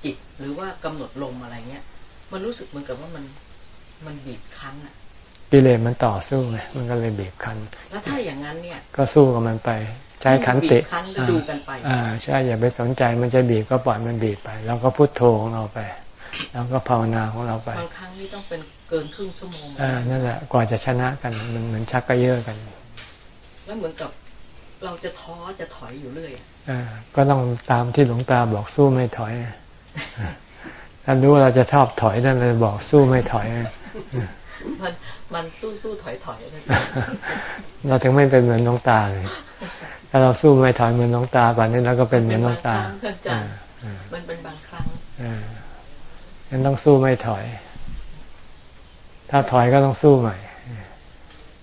จิตหรือว่ากำหนดลมอะไรเงี้ย มันรู้สึกเหมือนกับว่ามันมันบีบคั้นอะกิเลสมันต่อสู้ไงมันก็เลยบีบคั้นแล้วถ้าอย่างนั้นเนี่ย ก็สู้กับมันไป ใช้ขันติดูกันไปอ่าใช่อย่าไปสนใจมันจะบีบก็ปล่อยมันบีบไป แล้วก็พุทโธของเราไป แล้วก็ภาวนาของเราไปบางครั้งนี่ต้องเป็นเกินครึ่งชั่วโมงอ่านั่นแหละกว่าจะชนะกันมันเหมือนชักกระเยอะกัน แล้วเหมือนกับเราจะท้อจะถอยอยู่เรื่อยอ่าก็ต้องตามที่หลวงตาบอกสู้ไม่ถอย ถ้ารู้ว่าเราจะชอบถอยนั่นเลยบอกสู้ไม่ถอยมันมันสู้สู้ถอยถอยเราถึงไม่เป็นเหมือนน้องตาเลยถ้าเราสู้ไม่ถอยเหมือนน้องตาป่านนี้เราก็เป็นเหมือนน้องตามันเป็นบางครั้งงั้นต้องสู้ไม่ถอย ถ้าถอยก็ต้องสู้ใหม่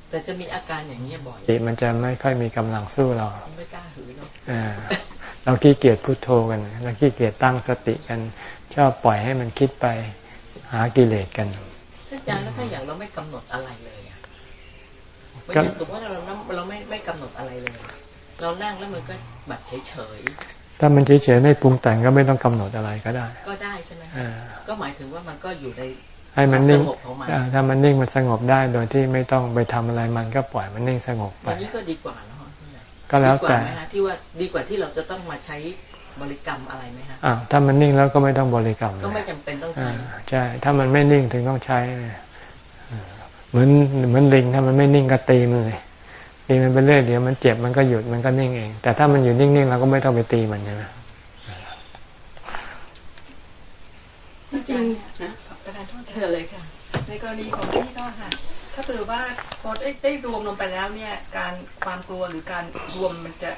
แต่จะมีอาการอย่างนี้บ่อยจิตมันจะไม่ค่อยมีกำลังสู้เราไม่กล้าหือเนาะอ่าเราขี้เกียจพุโทโธกันเราขี้เกียจตั้งสติกัน ชอบปล่อยให้มันคิดไปหากิเลสกันท่านอาจารย์แล้วถ้าอย่างเราไม่กำหนดอะไรเลยอะก็อย่างสมมติว่าเรานั่งเราไม่ไม่กำหนดอะไรเลย เรานั่งแล้วมันก็แบบเฉยถ้ามันเฉยๆไม่ปรุงแต่งก็ไม่ต้องกำหนดอะไรก็ได้ๆก็ได้ใช่ไหมคะอ่าก็หมายถึงว่ามันก็อยู่ในให้มันนิ่งสงบของมันอ่าถ้ามันนิ่งมันสงบได้โดยที่ไม่ต้องไปทำอะไรมันก็ปล่อยมันนิ่งสงบอไปย่างนี้ก็ดีกว่าเนาะท่านอาจารย์ก็แล้วดีกว่าแต่ไหมฮะที่ว่าดีกว่าที่เราจะต้องมาใช้ บริกรรมอะไรไหมฮะอ่าถ้ามันนิ่งแล้วก็ไม่ต้องบริกรรม ก็ไม่เลยจำเป็นต้องอ่าใช้ใช่ ถ้ามันไม่นิ่งถึงต้องใช้เนี่ยอ่าเหมือนเหมือนลิงถ้ามันไม่นิ่งก็ตีมันเลยตีมันไปเรื่อยเดี๋ยวมันเจ็บมันก็หยุดมันก็นิ่งเอง แต่ถ้ามันอยู่นิ่งๆเราก็ไม่ต้องไปตีมันใช่ไหมจริงๆนะประธานโทษเธอเลยค่ะ ในกรณีของพี่ก็ค่ะถ้าถือว่าพอได้ได้รวมลงไปแล้วเนี่ย การความกลัวหรือการรวมมันจะ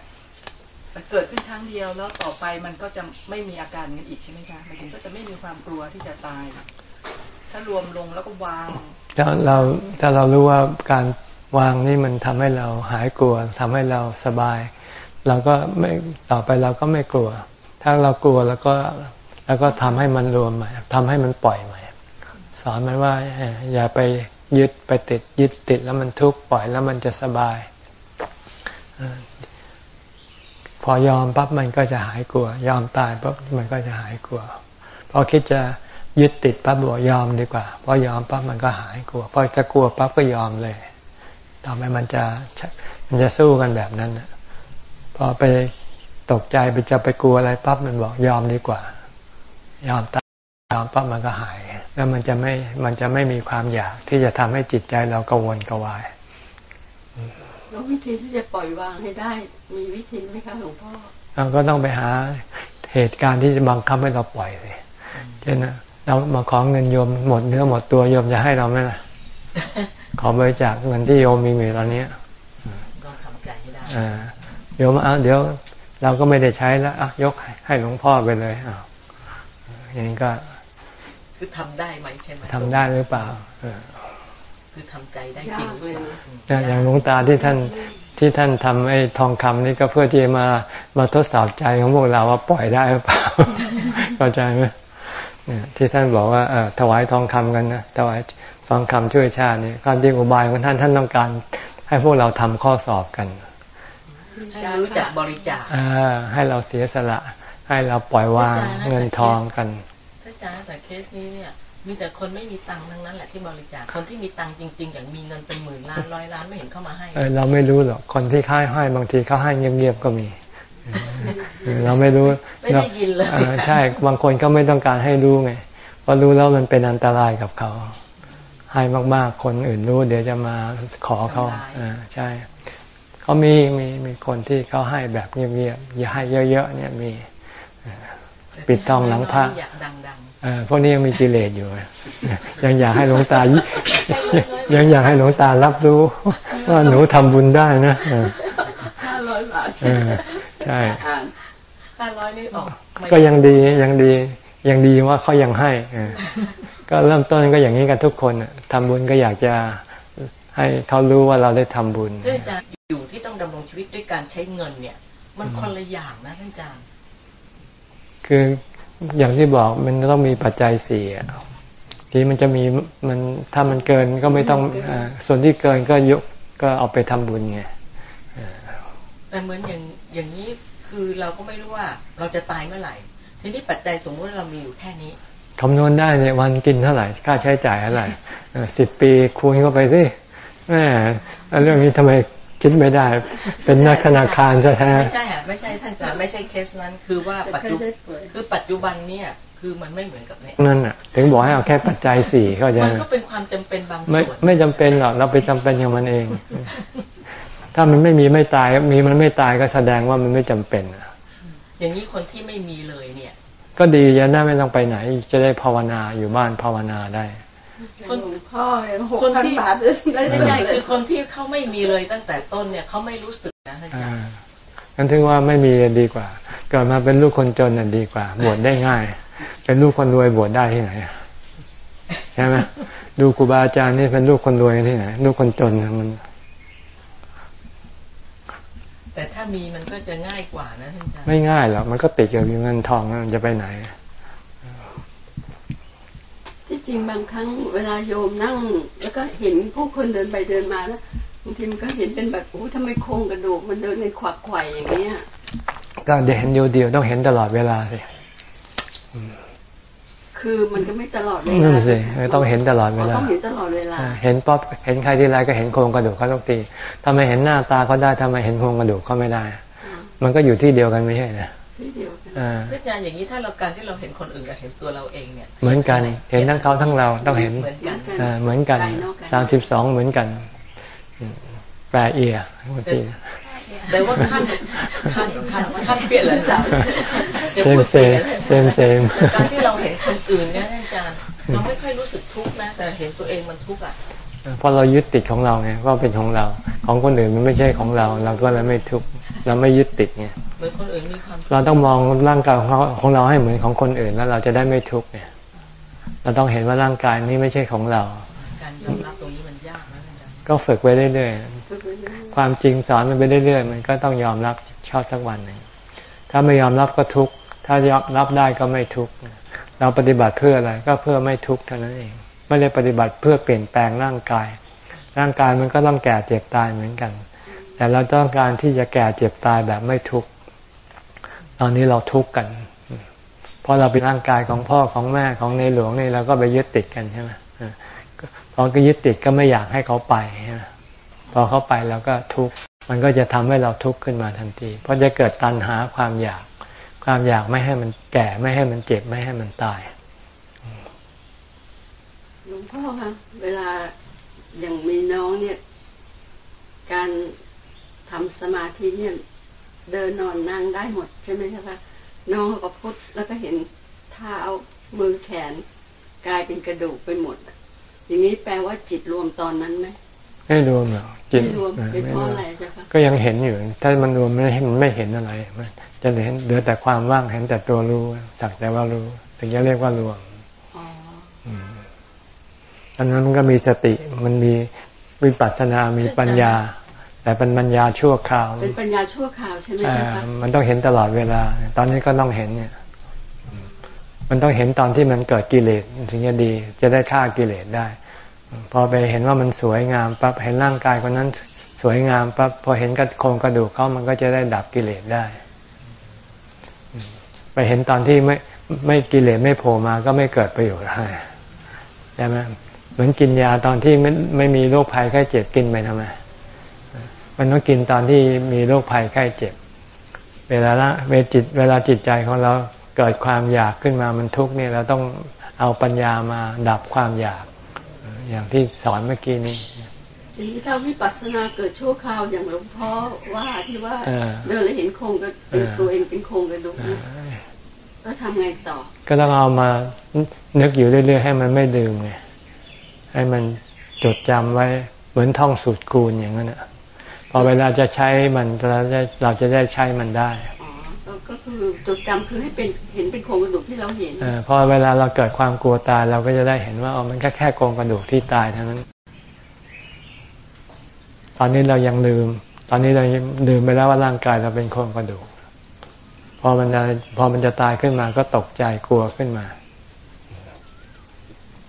เกิดขึ้นครั้งเดียวแล้วต่อไปมันก็จะไม่มีอาการกันอีกใช่ไหมคะมายถึงก็จะไม่มีความกลัวที่จะตาย ถ้ารวมลงแล้วก็วางถ้าเราถ้าเรารู้ว่าการวางนี่มันทำให้เราหายกลัวทำให้เราสบาย เราก็ไม่ต่อไปเราก็ไม่กลัว ถ้าเรากลัวแล้วก็แล้วก็ทำให้มันรวมใหม่ทำให้มันปล่อยใหม่สอนมันว่าอย่าไปยึดไปติดยึดติดแล้วมันทุกข์ปล่อยแล้วมันจะสบาย พอยอมปั๊บมันก็จะหายกลัว ยอมตายปั๊บมันก็จะหายกลัว พอคิดจะยึดติดปั๊บบอกยอมดีกว่าพอยอมปั๊บมันก็หายกลัว พอจะกลัวปั๊บก็ยอมเลยต่อไปมันจะมันจะสู้กันแบบนั้นพอไปตกใจไปจะไปกลัวอะไรปั๊บมันบอกยอมดีกว่า ยอมตายยอมปั๊บมันก็หาย แล้วมันจะไม่มันจะไม่มีความอยากที่จะทำให้จิตใจเรากังวลกวาย แล้ววิธีที่จะปล่อยวางให้ได้ มีวิธีไหมคะหลวงพ่อเราก็ต้องไปหาเหตุการณ์ที่จะบังคับให้เราปล่อยสิเช่นนะเรามาขอเงินโยมหมดเนื้อหมดตัวโยมจะให้เราไหมล่ะ ขอบริจาคเงินที่โยมมีอยู่ตอนนี้ก็ทำใจให้ได้อ่าโยมอะเดี๋ยวเราก็ไม่ได้ใช้แล้วอะยกให้ให้หลวงพ่อไปเลยอ้าวอย่างนี้ก็ คือทำได้ไหมใช่ไหมทำได้หรือเปล่าเออ คือทำใจได้จริงหรือเปล่าอย่างอย่างหลวงตาที่ท่านที่ท่านทำไอ้ทองคำนี่ก็เพื่อที่จะมามาทดสอบใจของพวกเราว่าปล่อยได้หรือเปล่าเข้าใจไหมเนี่ยที่ท่านบอกว่าเออถวายทองคำกันนะถวายทองคำช่วยชาตินี่ความจริงอุบายของท่านท่านต้องการ ให้พวกเราทำข้อสอบกันให้รู้จักบริจาคอ่าให้เราเสียสละ ให้เราปล่อยวางเงินทองกันถ้าอาจารย์แต่เคสนี้เนี่ย มีแต่คนไม่มีตังค์ทั้งนั้นแหละที่บริจาคคนที่มีตังค์จริง ๆ อย่างมีเงินเป็นหมื่นล้านร้อยล้านไม่เห็นเข้ามาให้เออเราไม่รู้หรอกคนที่ค่ายให้บางทีเขาให้เงียบๆก็มีเออเราไม่รู้ไม่ได้ยินเลยออใช่บางคนก็ไม่ต้องการให้รู้ไงเพราะรู้แล้วมันเป็นอันตรายกับเขาให้มากๆ คนอื่นรู้ เดี๋ยวจะมาขอเขาอ่าใช่เขามีมีมีคนที่เขาให้แบบเงียบๆอย่าให้เยอะๆเนี่ยมี ปิดทองหลังพระอยากดังเออ พวกนี้ยังมีกิเลสอยู่ ยังอยากให้หลวงตายิยังอยากให้หลวงตารับรู้ ว่าหนูทำบุญได้นะเออห้าร้อยบาทเออใช่อ่านๆห้าร้อยนี่ออกไม่ก็ยังดียังดี ยังดีว่าเขายังให้เออก็เริ่มต้นก็อย่างนี้กันทุกคนน่ะทำบุญก็อยากจะให้เขารู้ว่าเราได้ทำบุญท่านอาจารย์อยู่ที่ต้องดำรงชีวิตด้วยการใช้เงินเนี่ย มันคนละอย่างนะท่านอาจารย์คือ อย่างที่บอกมันต้องมีปัจจัยสี่อะทีมันจะมีมันถ้ามันเกินก็ไม่ต้องอ่าส่วนที่เกินก็ยกก็เอาไปทำบุญไงแต่เหมือนอย่างอย่างนี้คือเราก็ไม่รู้ว่าเราจะตายเมื่อไหร่ ทีนี้ปัจจัยสมมติว่าเรามีอยู่แค่นี้คำนวณได้เนี่ยวันกินเท่าไหร่ค่าใช้จ่ายเท่าไหร่สิบปีคูณเข้าไปสิแม่เรื่องนี้ทำไม คิดไม่ได้ เป็นนักธนาคารแท้ไม่ใช่ค่ะไม่ใช่ท่านอาจารย์ไม่ใช่เคสนั้น คือว่าแต่ปัจเคยจุได้ป่วยคือปัจจุบันเนี่ยคือมันไม่เหมือนกับเนี่ยๆนั่นน่ะ ถึงบอกให้เอาแค่ปัจจัยสี่เข้าใจมันไหมก็เป็นความจำเป็นบางไม่ส่วนไม่จำเป็นหรอกเราไปจำเป็นอย่างมันเอง ถ้ามันไม่มีไม่ตายมีมันไม่ตายก็แสดงว่ามันไม่จำเป็นอะอย่างนี้คนที่ไม่มีเลยเนี่ย ก็ดีจะน่าไม่ต้องไปไหน จะได้ภาวนาอยู่บ้านภาวนาได้ คนหลวงพ่อหกคนพันที่บาทได้ไม่เลใช่ยคือคนที่เขาไม่มีเลยตั้งแต่ต้นเนี่ยเขาไม่รู้สึกนะท่านอาจาอ่ารย์งั้นถึงว่าไม่มีดีกว่า เกิดมาเป็นลูกคนจนน่ะดีกว่า บวชได้ง่าย เป็นลูกคนรวยบวชได้ที่ไหนใช่ไหมดูครูบาอาจารย์นี่เป็นลูกคนรวยที่ไหนลูกคนจนน่ะมันแต่ถ้ามีมันก็จะง่ายกว่านะท่านอาจารย์ไม่ง่ายหรอกมันก็ติดกับเงินทองมันจะไปไหนที่ จริงบางครั้งเวลาโยมนั่ง แล้วก็เห็นผู้คนเดินไปเดินมาแล้วบางทีมันก็เห็นเป็นแบบโอ้ทำไมโครงกระดูกมันเดินในขวักไขว่อย่างเงี้ยก็จะเห็นเดียวเดียวต้องเห็นตลอดเวลาสิคือมันก็ไม่ตลอดเวนั่ลานสิต้องเห็นตลอดเวลาต้องเห็นตลอดเวลา เห็นป๊อปเห็นใครทีไรก็เห็นโครงกระดูกเขาต้องตีทำไมเห็นหน้าตาเขาได้ทำไมเห็นโครงกระดูกเขาไม่ได้ มันก็อยู่ที่เดียวกันไม่ใช่นะที่เดียวกัน อ่าอาจารย์อย่างนี้ถ้าเราการที่เราเห็นคนอื่นกับเห็นตัวเราเองเนี่ย เหมือนกัน เห็นทั้งเขาทั้งเราต้องเห็นเหมือนกันอ่าเหมือนกันสามสิบสองเหมือนกันอืมแปรเอียบางทีแต่ว่าขั้นขั้นขั้นขั้นเปลี่ยนเลยจ้ะเซมเซมเซมเซมการที่เราเห็นคนอื่นเนี่ยท่านอาจารย์เราไม่ค่อยรู้สึกทุกข์นะแต่เห็นตัวเองมันทุกข์อะ เพราะเรายึดติดของเราไงว่าเป็นของเรา ของคนอื่นมันไม่ใช่ของเรา เราก็เลยไม่ทุกข์เราไม่ยึดติดไงเหมือนคนอื่นมีความทุกข์เราต้องมองร่างกายของเราของเราให้เหมือนของคนอื่นแล้วเราจะได้ไม่ทุกข์เนี่ย เราต้องเห็นว่าร่างกายนี้ไม่ใช่ของเรา การยอมรับตรงนี้มันยากนะท่านอาจารย์ก็ฝึกไปเรื่อยๆความจริงสอนมันไปเรื่อยๆมันก็ต้องยอมรับชอบสักวันหนึ่งถ้าไม่ยอมรับก็ทุกข์ถ้ายอมรับได้ก็ไม่ทุกข์เราปฏิบัติเพื่ออะไร ก็เพื่อไม่ทุกข์เท่านั้นเอง ไม่ได้ปฏิบัติเพื่อเปลี่ยนแปลงร่างกาย ร่างกายมันก็ต้องแก่เจ็บตายเหมือนกัน แต่เราต้องการที่จะแก่เจ็บตายแบบไม่ทุกข์ตอนนี้เราทุกข์กันเพราะเราเป็นร่างกายของพ่อของแม่ของในหลวงนี่เราก็ไปยึดติดกันใช่ไหมพอก็ยึดติดก็ไม่อยากให้เขาไปใช่ไหมพอเขาไปเราก็ทุกข์มันก็จะทำให้เราทุกข์ขึ้นมาทันที เพราะจะเกิดตัณหาความอยาก ความอยากไม่ให้มันแก่ไม่ให้มันเจ็บไม่ให้มันตาย หลวงพ่อคะเวลาอย่างมีน้องเนี่ย การทำสมาธิเนี่ยเดินนอนนั่งได้หมดใช่ไหมคะน้องเขาก็พุทธแล้วก็เห็นเท้ามือแขนกลายเป็นกระดูกไปหมด อย่างนี้แปลว่าจิตรวมตอนนั้นไหมไม่รวมหรอกจิตไม่รวมออเป็นไม่เพราะรวมอะไรเจ้าคะก็ยังเห็นอยู่ ถ้ามันรวมไม่เห็นไม่เห็นอะไร มันจะเห็นเหลือแต่ความว่างเห็นแต่ตัวรู้สักแต่ว่ารู้ ถึงจะเรียกว่ารวม อ๋ออันนั้นมันก็มีสติมันมีวิปัสสนามีปัญญา แต่เป็นปัญญาชั่วคราว เป็นปัญญาชั่วคราวใช่ไหมอ่าเจ้าคะมันต้องเห็นตลอดเวลา ตอนนี้ก็ต้องเห็นเนี่ย มันต้องเห็นตอนที่มันเกิดกิเลสถึงจะดี จะได้ฆ่ากิเลสได้ พอไปเห็นว่ามันสวยงามปั๊บเห็นร่างกายคนนั้นสวยงามปั๊บพอเห็นกระโครงกระดูกเขามันก็จะได้ดับกิเลสได้ ไปเห็นตอนที่ไม่ไม่กิเลสไม่โผล่มาก็ไม่เกิดประโยชน์ให้ใช่ไหม เหมือนกินยาตอนที่ไม่ไม่มีโรคภัยไข้เจ็บกินไปทำไมมันต้องกินตอนที่มีโรคภัยไข้เจ็บ เวลาละเวลาจิตเวลาจิตใจของเราเกิดความอยากขึ้นมามันทุกข์เนี่ยเราต้องเอาปัญญามาดับความอยาก อย่างที่สอนเมื่อกี้นี้ทีนี้ถ้าวิปัสสนาเกิดชั่วคราวอย่างหลวงพ่อว่าที่ว่าเออเดินแล้วเห็นโครงก็เป็นเออตัวเองเป็นโครงกระดูกนะแล้วทำไงต่อ ก็ต้องเอามานึกอยู่เรื่อยๆให้มันไม่ลืมไง ให้มันจดจำไว้เหมือนท่องสูตรคูณอย่างนั้นนะพอเวลาจะใช้มันเราจะเราจะได้ใช้มันได้อ๋อก็ก็คือจดจำคือให้เป็นเห็นเป็นโครงกระดูกที่เราเห็นเออพอเวลาเราเกิดความกลัวตายเราก็จะได้เห็นว่าอ๋อมันแค่แค่โครงกระดูกที่ตายเท่านั้น ตอนนี้เรายังลืม ตอนนี้เรายังลืมไปแล้วว่าร่างกายเราเป็นโครงกระดูก พอมันจะพอมันจะตายขึ้นมาก็ตกใจกลัวขึ้นมา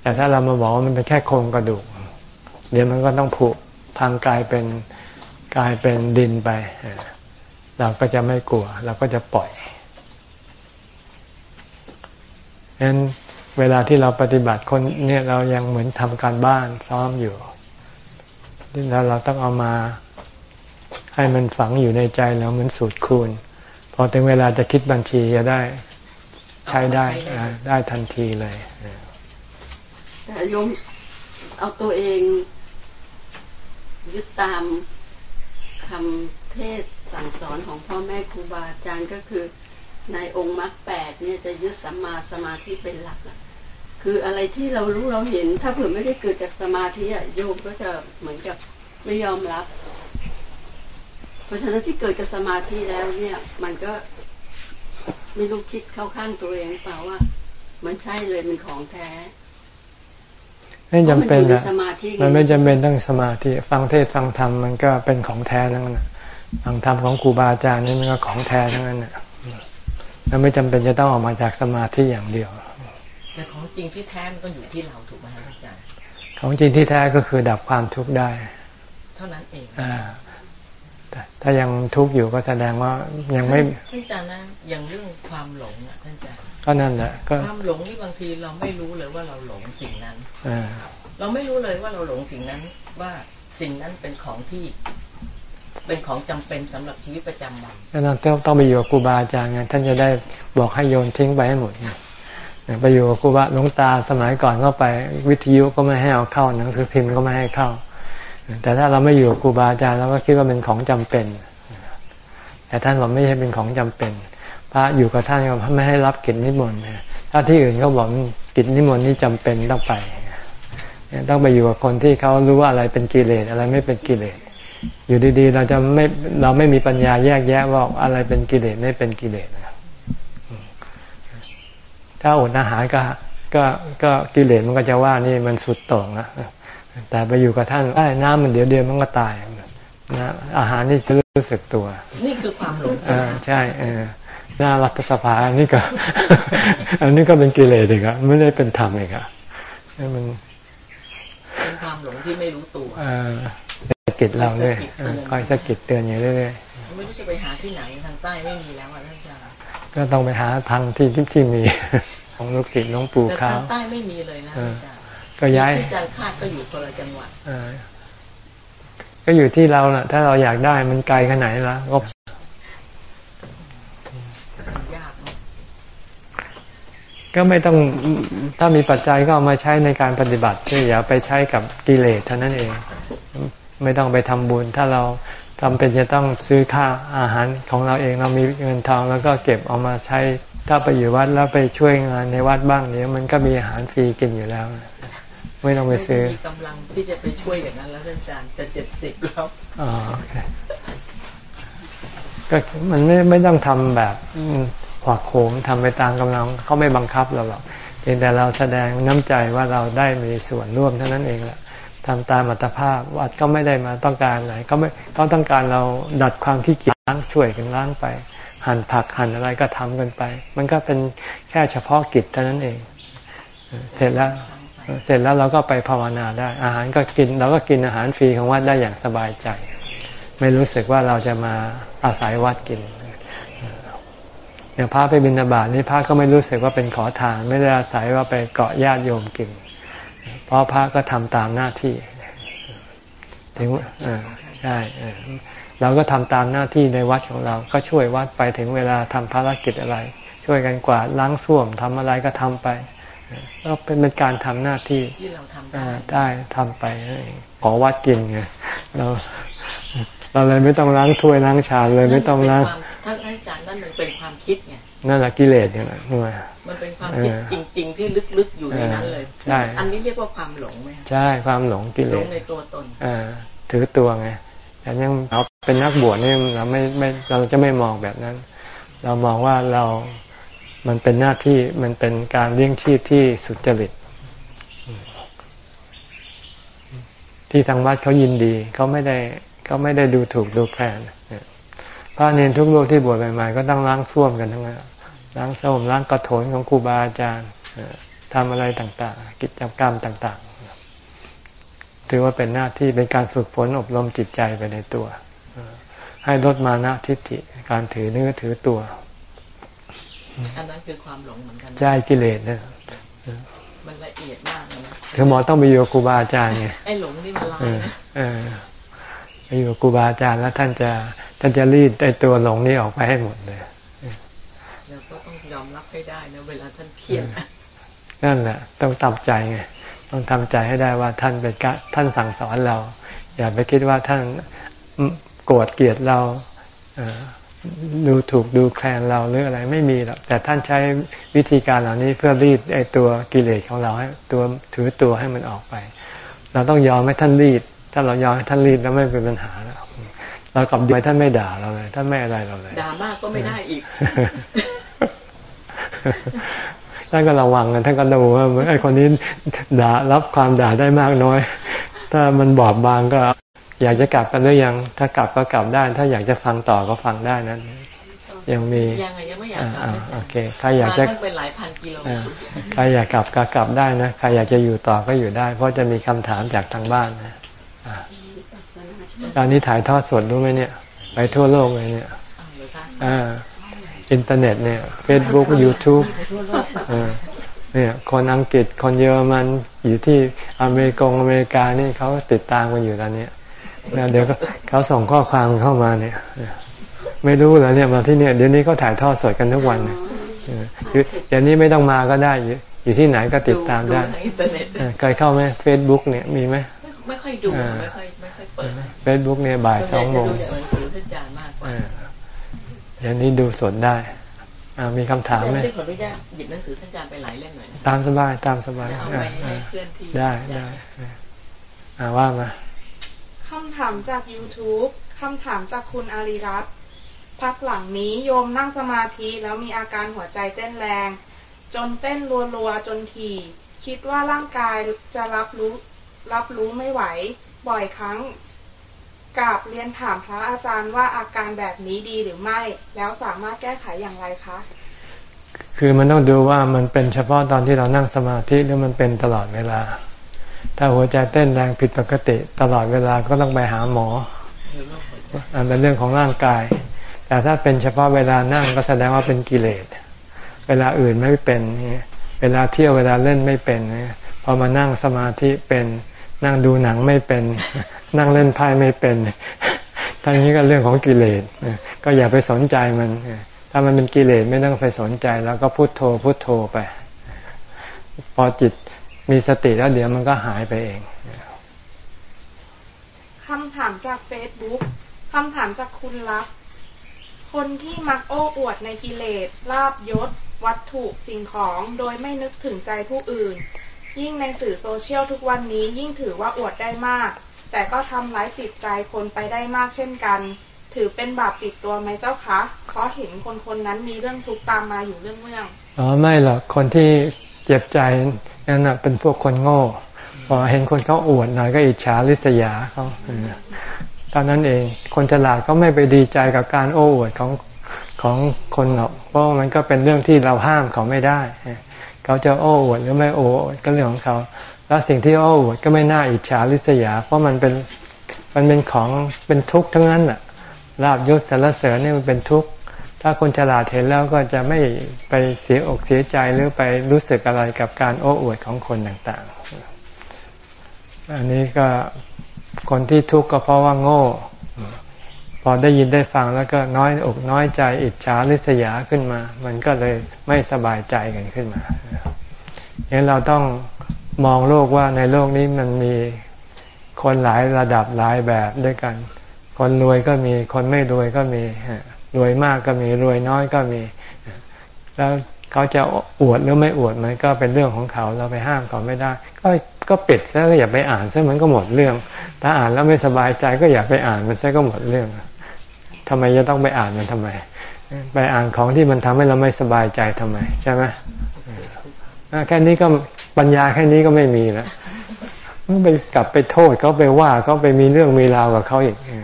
แต่ถ้าเรามาบอกว่ามันเป็นแค่โครงกระดูก เดี๋ยวมันก็ต้องผุพังกลายเป็นกลายเป็นดินไปเออเราก็จะไม่กลัว เราก็จะปล่อยฉะนั้นเวลาที่เราปฏิบัติคนเนี่ยเรายังเหมือนทำการบ้านซ้อมอยู่แล้วเราต้องเอามาให้มันฝังอยู่ในใจเราเหมือนสูตรคูณ พอถึงเวลาจะคิดบัญชีจะได้ใช้ได้อ่าได้ทันทีเลย แต่โยมเอาตัวเองยึดตามคำเทศสั่งสอนของพ่อแม่ครูบาอาจารย์ก็คือในองค์มรรคแปดเนี่ยจะยึดสัมมาสมาธิเป็นหลักอะคืออะไรที่เรารู้เราเห็น ถ้าเผื่อไม่ได้เกิดจากสมาธิอะโยมก็จะเหมือนกับไม่ยอมรับ เพราะฉะนั้นที่เกิดกับสมาธิแล้วเนี่ย มันก็ไม่รู้คิดเข้าข้างตัวเองเปล่าว่า มันใช่เลยมันของแท้ ไม่จำเป็นพราะมัอยู่นะใสมาธิมันไม่จำเป็นต้องสมาธิ ฟังเทศฟังธรรมมันก็เป็นของแท้ทั้งนั้นนะฟังธรรมของครูบาอาจารย์นี่มันก็ของแท้ทั้งนั้นน่ะแล้วไม่จำเป็นจะต้องออกมาจากสมาธิอย่างเดียวแต่ของจริงที่แท้มันต้องอยู่ที่เราถูกไหมครับอาจารย์ของจริงที่แท้ก็คือดับความทุกข์ได้ เท่านั้นเองอ่าแต่ถ้ายังทุกข์อยู่ก็แสดงว่ายังไม่ท่านอาจารย์นะอย่างเรื่องความหลงอะ ก็นั่นแหละก็ความหลงนี่บางทีเราไม่รู้เลยว่าเราหลงสิ่งนั้นอ่าเราไม่รู้เลยว่าเราหลงสิ่งนั้นว่าสิ่งนั้นเป็นของที่ เป็นของจำเป็นสำหรับชีวิตประจำวันก็ต้องต้องต้องไปอยู่กับครูบาอาจารย์ไงท่านจะได้บอกให้โยนทิ้งไปให้หมดไงไปอยู่กับครูบาหลวงตาสมัยก่อนก็ไป วิทยุก็ไม่ให้เอาเข้าหนังสือพิมพ์ก็ไม่ให้เข้า แต่ถ้าเราไม่อยู่กับครูบาอาจารย์เราก็คิดว่าเป็นของจำเป็น แต่ท่านบอกไม่ใช่เป็นของจำเป็น พระอยู่กับท่านก็ไม่ให้รับกิจนิมนต์ถ้าที่อื่นเขาบอกกิจนิมนต์นี่จำเป็นต้องไปต้องไปอยู่กับคนที่เขารู้ว่าอะไรเป็นกิเลสอะไรไม่เป็นกิเลสอยู่ดีๆ เราจะไม่เราไม่มีปัญญาแยกแยะว่าอะไรเป็นกิเลสไม่เป็นกิเลสนะครับถ้าอดอาหารก็ก็ก็กิเลสมันก็จะว่านี่มันสุดโต่งนะแต่ไปอยู่กับท่านไอ้น้ำมันเดี๋ยวเดียวมันก็ตายนะอาหารนี่จะรู้สึกตัว นี่คือความหลงเอใช่ไหอมใช่เออ หน้ารัฐสภาอันนี้ก็ อันนี้ก็เป็นกิเลสอีกอะไม่ได้เป็นธรรมอีกอะนี่มันเป็นความหลงที่ไม่รู้ตัวเออสะกิดเราเลยเออคอยสะกิดเตือนอยู่เรื่อยไม่รู้จะไปหาที่ไหนทางใต้ไม่มีแล้วอะท่านอาจารย์ๆก็ต้องไปหาทางที่ที่มี ของลูกศิษย์หลวงปู่แต่เขาทางใต้ไม่มีเลยนะท่านอาจารย์ก็ย้ายที่อาจารย์คาดก็อยู่คนละจังหวัดเออก็อยู่ที่เราแหละถ้าเราอยากได้มันไกลขนาดไหนละก็ ยากเนอะ ก็ไม่ต้องถ้ามีปัจจัยก็เอามาใช้ในการปฏิบัติคืออย่าไปใช้กับกิเลสเท่านั้นเอง ไม่ต้องไปทำบุญ ถ้าเราทำเป็นจะต้องซื้อค่าอาหารของเราเองเรามีเงินทองแล้วก็เก็บเอามาใช้ ถ้าไปอยู่วัดแล้วไปช่วยงานในวัดบ้างเดี๋ยวมันก็มีอาหารฟรีกินอยู่แล้ว ไม่ต้องไปซื้อมีกำลังที่จะไปช่วยอย่างนั้นแล้วท่านอาจารย์จะเจ็ดสิบแล้วอ๋อโอเคก็มันไม่ไม่ต้องทำแบบอืม ขวักโขมทำไปตามกำลังเขาไม่บังคับเราหรอกเพียงแต่เราแสดงน้ำใจว่าเราได้มีส่วนร่วมเท่านั้นเองแหละทำตามอัตภาพวัดก็ไม่ได้มาต้องการอะไรเขาไม่เขาต้องการเราดัดความขี้เกียจล้างช่วยกันล้างไป หั่นผักหั่นอะไรก็ทำกันไป มันก็เป็นแค่เฉพาะกิจเท่านั้นเอง เสร็จแล้วเสร็จแล้วเราก็ไปภาวนาได้ อาหารก็กินเราก็กินอาหารฟรีของวัดได้อย่างสบายใจ ไม่รู้สึกว่าเราจะมาอาศัยวัดกิน อย่างพระไปบิณฑบาตนี่พระก็ไม่รู้สึกว่าเป็นขอทาน ไม่ได้อาศัยว่าไปเกาะญาติโยมกินเพราะพระก็ทำตามหน้าที่ถึงเออใช่เออเราก็ทำตามหน้าที่ในวัดของเรา ก็ช่วยวัดไปถึงเวลาทำภารกิจอะไร ช่วยกันกวาดล้างส้วมทำอะไรก็ทำไปก็เป็นเป็นการทำหน้าที่ที่เราทำได้อ่าได้ทำไปขอวัดกินไงเรา เราเลยไม่ต้องล้างถ้วยล้างชามเลยไม่ต้องล้างท่านอาจารย์นั่นมันเป็นความคิดไงนั่นแหละกิเลสอย่างนั้นด้วยมันเป็นความคิดจริง ๆ ที่ลึกๆอยู่ในนั้นเลยใช่อันนี้เรียกว่าความหลงไหมคะใช่ความหลงกิเลหลงสในตัวตนอ่าถือตัวไงแต่ยังเราเป็นนักบวชนี่เราไม่ไม่เราจะไม่มองแบบนั้น เรามองว่าเรา มันเป็นหน้าที่มันเป็นการเลี้ยงชีพที่สุจริต ที่ทางวัดเขายินดีเขาไม่ได้ เขาไม่ได้ดูถูกดูแคลนพระเนรทุกรูปที่บวชใหม่ๆก็ต้องล้างส้วมกันทั้งนั้นล้างส้วมล้างกระโถนของครูบาอาจารย์เอ่อทำอะไรต่างๆ กิจกรรมต่างๆ ถือว่าเป็นหน้าที่เป็นการฝึกฝนอบรมจิตใจไปในตัวเอ่อให้ลดมานะทิฏฐิการถือเนื้อถือตัว อันนั้นคือความหลงเหมือนกันนะใจกิเลสเนี่ยมันละเอียดมากเลยนะคือหมอต้องไปอยู่กับครูบาอาจารย์ไงไอ้หลงนี่มันลาเอยอนะเออ ไปอยู่กับครูบาอาจารย์แล้วท่านจะท่านจะรีดไอ้ตัวหลงนี้ออกไปให้หมดเลยเราก็ต้องยอมรับให้ได้นะเวลาท่านเครียดนะนั่นแหละต้องทำใจไงต้องทำใจให้ได้ว่าท่านเป็นกะท่านสั่งสอนเรา อย่าไปคิดว่าท่านโกรธเกลียดเราเอ่อดูถูกดูแคลนเราหรืออะไรไม่มีหรอกแต่ท่านใช้วิธีการเหล่านี้เพื่อรีดไอ้ตัวกิเลสของเราให้ตัวถือตัวให้มันออกไป เราต้องยอมให้ท่านรีด ถ้าเรายอมให้ท่านรีดแล้วไม่เป็นปัญหาแล้วเรากลับดีท่านไม่ด่าเราเลยท่านไม่อะไรเราเลยด่ามากก็ไม่ได้อีกท่านก็ระวังกันท่านก็ดูว่าไอ้คนนี้ด่ารับความด่าได้มากน้อย ถ้ามันบอบบางก็ อยากจะกลับกันหรือยัง ถ้ากลับก็กลับได้ ถ้าอยากจะฟังต่อก็ฟังได้นั้นยังมียังไงยังไม่อยากกลับอ่านะโอจ๊ะเคใครอยากจะมาตั้งเป็นหลายพันกิโลอ่าใครอยากกลับก็กลับได้นะใครอยากจะอยู่ต่อก็อยู่ได้ เพราะจะมีคำถามจากทางบ้านนะอ่า ตอนนี้ถ่ายทอดสดรู้ไหมเนี่ย ไปทั่วโลกเลยเนี่ยอ้าวเหรอคะอ่าอินเทอร์เน็ตเนี่ย Facebook YouTube ไปทั่วโลกอ่าเนี่ยคนอังกฤษคนเยอรมันอยู่ที่อเมริกงอเมริกานี่เขาติดตามกันอยู่ตอนนี้แล้วเดี๋ยวก็เขาส่งข้อความเข้ามาเนี่ย ไม่รู้เหรอเนี่ยมาที่เนี่ยเดี๋ยวนี้เขาถ่ายทอดสดกันทุกวันเนี่ยเอออยู่เดี๋ยวนี้ไม่ต้องมาก็ได้ อยู่อยู่ที่ไหนก็ติดตามได้ในอินเทอร์เน็ตเออเคยเข้าไหมเฟซบุ๊กเนี่ยมีไหมไม่ค่อยดูอ่าไม่ค่อยไม่ค่อย เปิดเฟซบุ๊กเนี่ยบ่ายสองโมงส่วนใหญ่จะดูจากหนังสือท่านอาจารย์มากกว่าเออเดี๋ยวนี้ดูสดได้อ่ามีคำถามไหมได้ขออนุญาตหยิบหนังสือท่านอาจารย์ไปหลายเล่มหน่อยนะตามสบายตามสบายจะเอาอ่าไปให้อ่าเพื่อนที่ได้ได้อ่าว่ามาคำถามจาก YouTube คำถามจากคุณอารีรัตน์พักหลังนี้โยมนั่งสมาธิแล้วมีอาการหัวใจเต้นแรง จนเต้นรัวๆจนถี่ คิดว่าร่างกายจะรับรู้ รับรู้ไม่ไหว บ่อยครั้ง กราบเรียนถามพระอาจารย์ว่าอาการแบบนี้ดีหรือไม่ แล้วสามารถแก้ไขอย่างไรคะ คือมันต้องดูว่ามันเป็นเฉพาะตอนที่เรานั่งสมาธิหรือมันเป็นตลอดเวลา ถ้าหัวใจเต้นแรงผิดปกติตลอดเวลาก็ต้องไปหาหมออันเป็นเรื่องของร่างกาย แต่ถ้าเป็นเฉพาะเวลานั่งก็แสดงว่าเป็นกิเลส เวลาอื่นไม่เป็น เวลาเที่ยวเวลาเล่นไม่เป็น พอมานั่งสมาธิเป็น นั่งดูหนังไม่เป็น นั่งเล่นไพ่ไม่เป็นทั้งนี้ก็เรื่องของกิเลสก็อย่าไปสนใจมัน ถ้ามันเป็นกิเลสไม่ต้องไปสนใจ แล้วก็พุโทโธพุโทโธไป พอจิตมีสติแล้วเดี๋ยวมันก็หายไปเองคำถามจากเฟซบุ๊กคำถามจากคุณลักษณ์คนที่มักโอ้อวดในกิเลสลาบยศ วัตถุสิ่งของโดยไม่นึกถึงใจผู้อื่น ยิ่งในสื่อโซเชียลทุกวันนี้ยิ่งถือว่าอวดได้มาก แต่ก็ทำร้ายจิตใจคนไปได้มากเช่นกัน ถือเป็นบาปติดตัวไหมเจ้าคะ เพราะเห็นคนคนนั้นมีเรื่องทุกข์ตามมาอยู่เรื่องเรื่องอ๋อไม่หรอกคนที่เจ็บใจนั่นนะเป็นพวกคนโง่พอเห็นคนเขาอวดหน่อยก็อิจฉาริษยาเขาเออตอนนั้นเองคนฉลาดก็ไม่ไปดีใจกับการโอ้อวดของของคนหรอกเพราะมันก็เป็นเรื่องที่เราห้ามเขาไม่ได้ เขาจะโอ้อวดหรือไม่โอ้อวดก็เรื่องของเขา แล้วสิ่งที่โอ้อวดก็ไม่น่าอิจฉาริษยา เพราะมันเป็นมันเป็นของเป็นทุกข์ทั้งนั้นแหละลาบยศสรรเสริญนี่มันเป็นทุกข์ ถ้าคนฉลาดเห็นแล้วก็จะไม่ไปเสียอกเสียใจหรือไปรู้สึกอะไรกับการโอ้อวดของคนต่างๆ อันนี้ก็คนที่ทุกข์ก็เพราะว่าโง่ พอได้ยินได้ฟังแล้วก็น้อยอกน้อยใจอิจฉาริษยาขึ้นมา มันก็เลยไม่สบายใจกันขึ้นมาอย่างเราต้อง มองโลกว่าในโลกนี้มันมีคนหลายระดับหลายแบบด้วยกัน คนรวยก็มีคนไม่รวยก็มีรวยมากก็มีรวยน้อยก็มี แล้วเขาจะอวดหรือไม่อวดมันก็เป็นเรื่องของเขาเราไปห้ามเขาไม่ได้ ก็ก็ปิดซะก็อย่าไปอ่านซะมันก็หมดเรื่อง ถ้าอ่านแล้วไม่สบายใจก็อย่าไปอ่านมันซะก็หมดเรื่องทำไมจะต้องไปอ่านมันทำไม ไปอ่านของที่มันทำให้เราไม่สบายใจทำไม ใช่ไหมแค่นี้ก็ ปัญญาแค่นี้ก็ไม่มีแล้วไปกลับไปโทษเขาไปว่าเขาไปมีเรื่องมีราวกับเขาอีกท่าน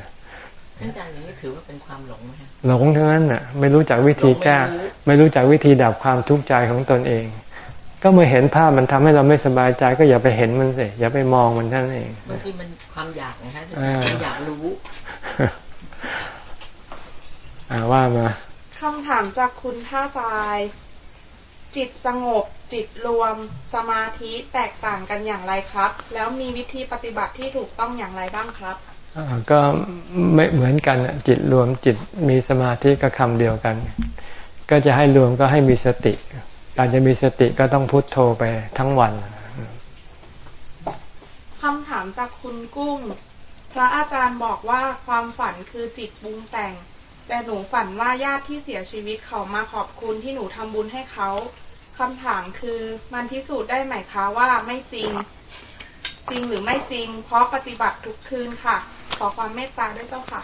อาจารย์อย่างนี้ถือว่าเป็นความหลงไหมคะหลงทั้งนั้นน่ะ ไม่รู้จักวิธีแก้ไม่รู้จักวิธีดับความทุกข์ใจของตนเอง ก็เมื่อเห็นภาพมันทำให้เราไม่สบายใจ ก็อย่าไปเห็นมันสิอย่าไปมองมันท่านนเองบางทีมันความอยากนะคะท่านอาจารย์มันอยากรู้อ่าว่ามาคำถามจากคุณท่าทราย จิตสงบ จิตรวม สมาธิแตกต่างกันอย่างไรครับ แล้วมีวิธีปฏิบัติที่ถูกต้องอย่างไรบ้างครับอ่าก็ไม่เหมือนกันน่ะจิตรวมจิตมีสมาธิก็คำเดียวกัน ก็จะให้รวมก็ให้มีสติ การจะมีสติก็ต้องพุทโธไปทั้งวันคำถามจากคุณกุ้ง พระอาจารย์บอกว่าความฝันคือจิตปรุงแต่ง แต่หนูฝันว่าญาติที่เสียชีวิตเขามาขอบคุณที่หนูทำบุญให้เขาคำถามคือมันพิสูจน์ได้ไหมคะว่าไม่จริง จริงหรือไม่จริง เพราะปฏิบัติทุกคืนค่ะ ขอความเมตตาด้วยเจ้าค่ะ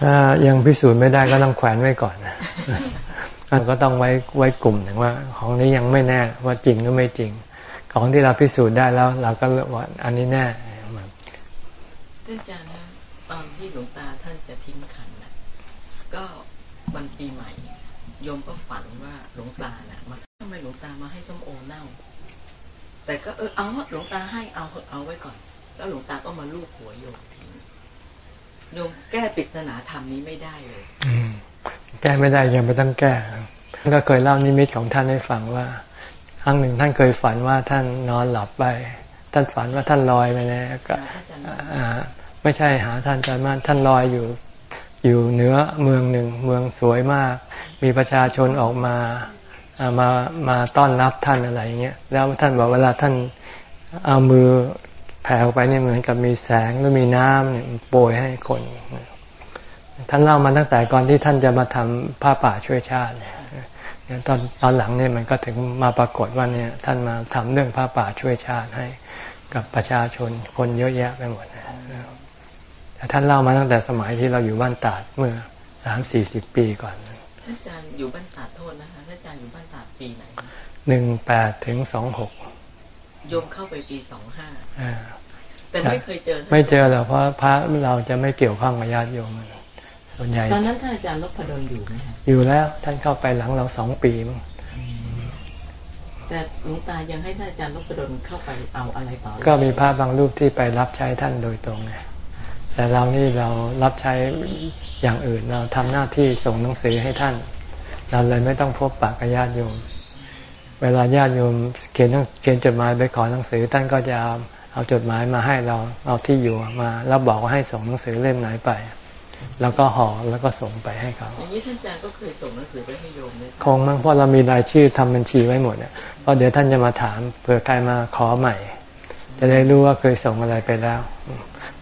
ถ้ายังพิสูจน์ไม่ได้ก็ต้องแขวนไว้ก่อนนะก็ต้องไว้ไว้กลุ่มหนึ่งว่า ของนี้ยังไม่แน่ว่าจริงหรือไม่จริง ของที่เราพิสูจน์ได้แล้ว เราก็เลือกว่าอันนี้แน่ท่านอาจารย์นะ วันปีใหม่โยมก็ฝันว่าหลวงตาน่ะมาทำไมหลวงตามาให้ส้มโอเน่า แต่ก็เออเอาเถอะหลวงตาให้เอาเถอะเอาไว้ก่อน แล้วหลวงตาก็มาลูบหัวโยมทิ้งโยมแก้ปริศนาธรรมนี้ไม่ได้เลยอืมแก้ไม่ได้ยังไม่ต้องแก้ท่านก็เคยเล่านิมิตของท่านให้ฟังว่าครั้งหนึ่งท่านเคยฝันว่าท่านนอนหลับไป ท่านฝันว่าท่านลอยไปในอากาศอ่าไม่ใช่หาท่านอาจารย์มานท่านลอยอยู่ อยู่เหนือเมืองหนึ่งเมืองสวยมาก มีประชาชนออกมาามามาต้อนรับท่านอะไรอย่างเงี้ยแล้วท่านบอกเวลาท่านเอามือแผ่ออกไปเนี่ยเหมือนกับมีแสงหรือมีน้ำเนี่ยโปรยให้คน ท่านเล่ามาตั้งแต่ก่อนที่ท่านจะมาทำผ้าป่าช่วยชาติเนี่ยตอนตอนหลังเนี่ยมันก็ถึงมาปรากฏว่าเนี่ยท่านมาทำเรื่องผ้าป่าช่วยชาติให้กับประชาชนคนเยอะแยะไปหมด แต่ท่านเล่ามาตั้งแต่สมัยที่เราอยู่บ้านตาดเมื่อสามสี่สิบปีก่อนท่านอาจารย์อยู่บ้านตาดโทษนะคะท่านอาจารย์อยู่บ้านตาดปีไหนคะหนึ่งแปดถึงสองหกโยมเข้าไปปีสองห้าอ่าแต่ไม่เคยเจอท่านไม่เจอหรอกเพราะพระเราจะไม่เกี่ยวข้องกับญาติโยมส่วนใหญ่ตอนนั้นท่านอาจารย์นพดลอยู่ไหมคะอยู่แล้วท่านเข้าไปหลังเราสองปีมั้งแต่หลวงตายังให้ท่านอาจารย์นพดลเข้าไปเอาอะไรต่อก็มีพระบางรูปที่ไปรับใช้ท่านโดยตรงไง แต่เรานี่เรารับใช้อย่างอื่นเราทำหน้าที่ส่งหนังสือให้ท่าน เราเลยไม่ต้องพบปะกับญาติโยม เวลาญาติโยมเขียนเขียนจดหมายไปขอหนังสือ ท่านก็จะเอาเอาจดหมายมาให้เราเอาที่อยู่มาแล้วบอกว่าให้ส่งหนังสือเล่มไหนไป แล้วก็ห่อแล้วก็ส่งไปให้เขาอย่างนี้ท่านอาจารย์ก็เคยส่งหนังสือไปให้โยมเนี่ยคงมั้งเพราะเรามีรายชื่อทำบัญชีไว้หมดเนี่ยเพราะเดี๋ยวท่านจะมาถามเผื่อใครมาขอใหม่ จะได้รู้ว่าเคยส่งอะไรไปแล้ว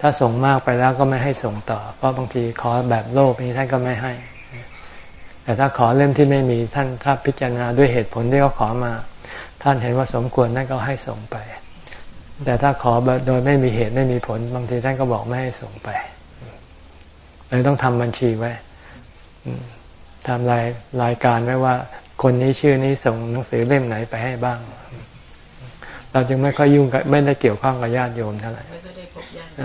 ถ้าส่งมากไปแล้วก็ไม่ให้ส่งต่อ เพราะบางทีขอแบบโลภนี้ท่านก็ไม่ให้ แต่ถ้าขอเล่มที่ไม่มีท่านถ้าพิจารณาด้วยเหตุผลที่เขาขอมา ท่านเห็นว่าสมควรท่านก็ให้ส่งไป แต่ถ้าขอโดยไม่มีเหตุไม่มีผล บางทีท่านก็บอกไม่ให้ส่งไปเลยต้องทำบัญชีไว้ทำรายรายการไว้ว่า คนนี้ชื่อนี้ส่งหนังสือเล่มไหนไปให้บ้าง เราจึงไม่ค่อยยุ่งกับไม่ได้เกี่ยวข้องกับญาติโยมเท่าไหร่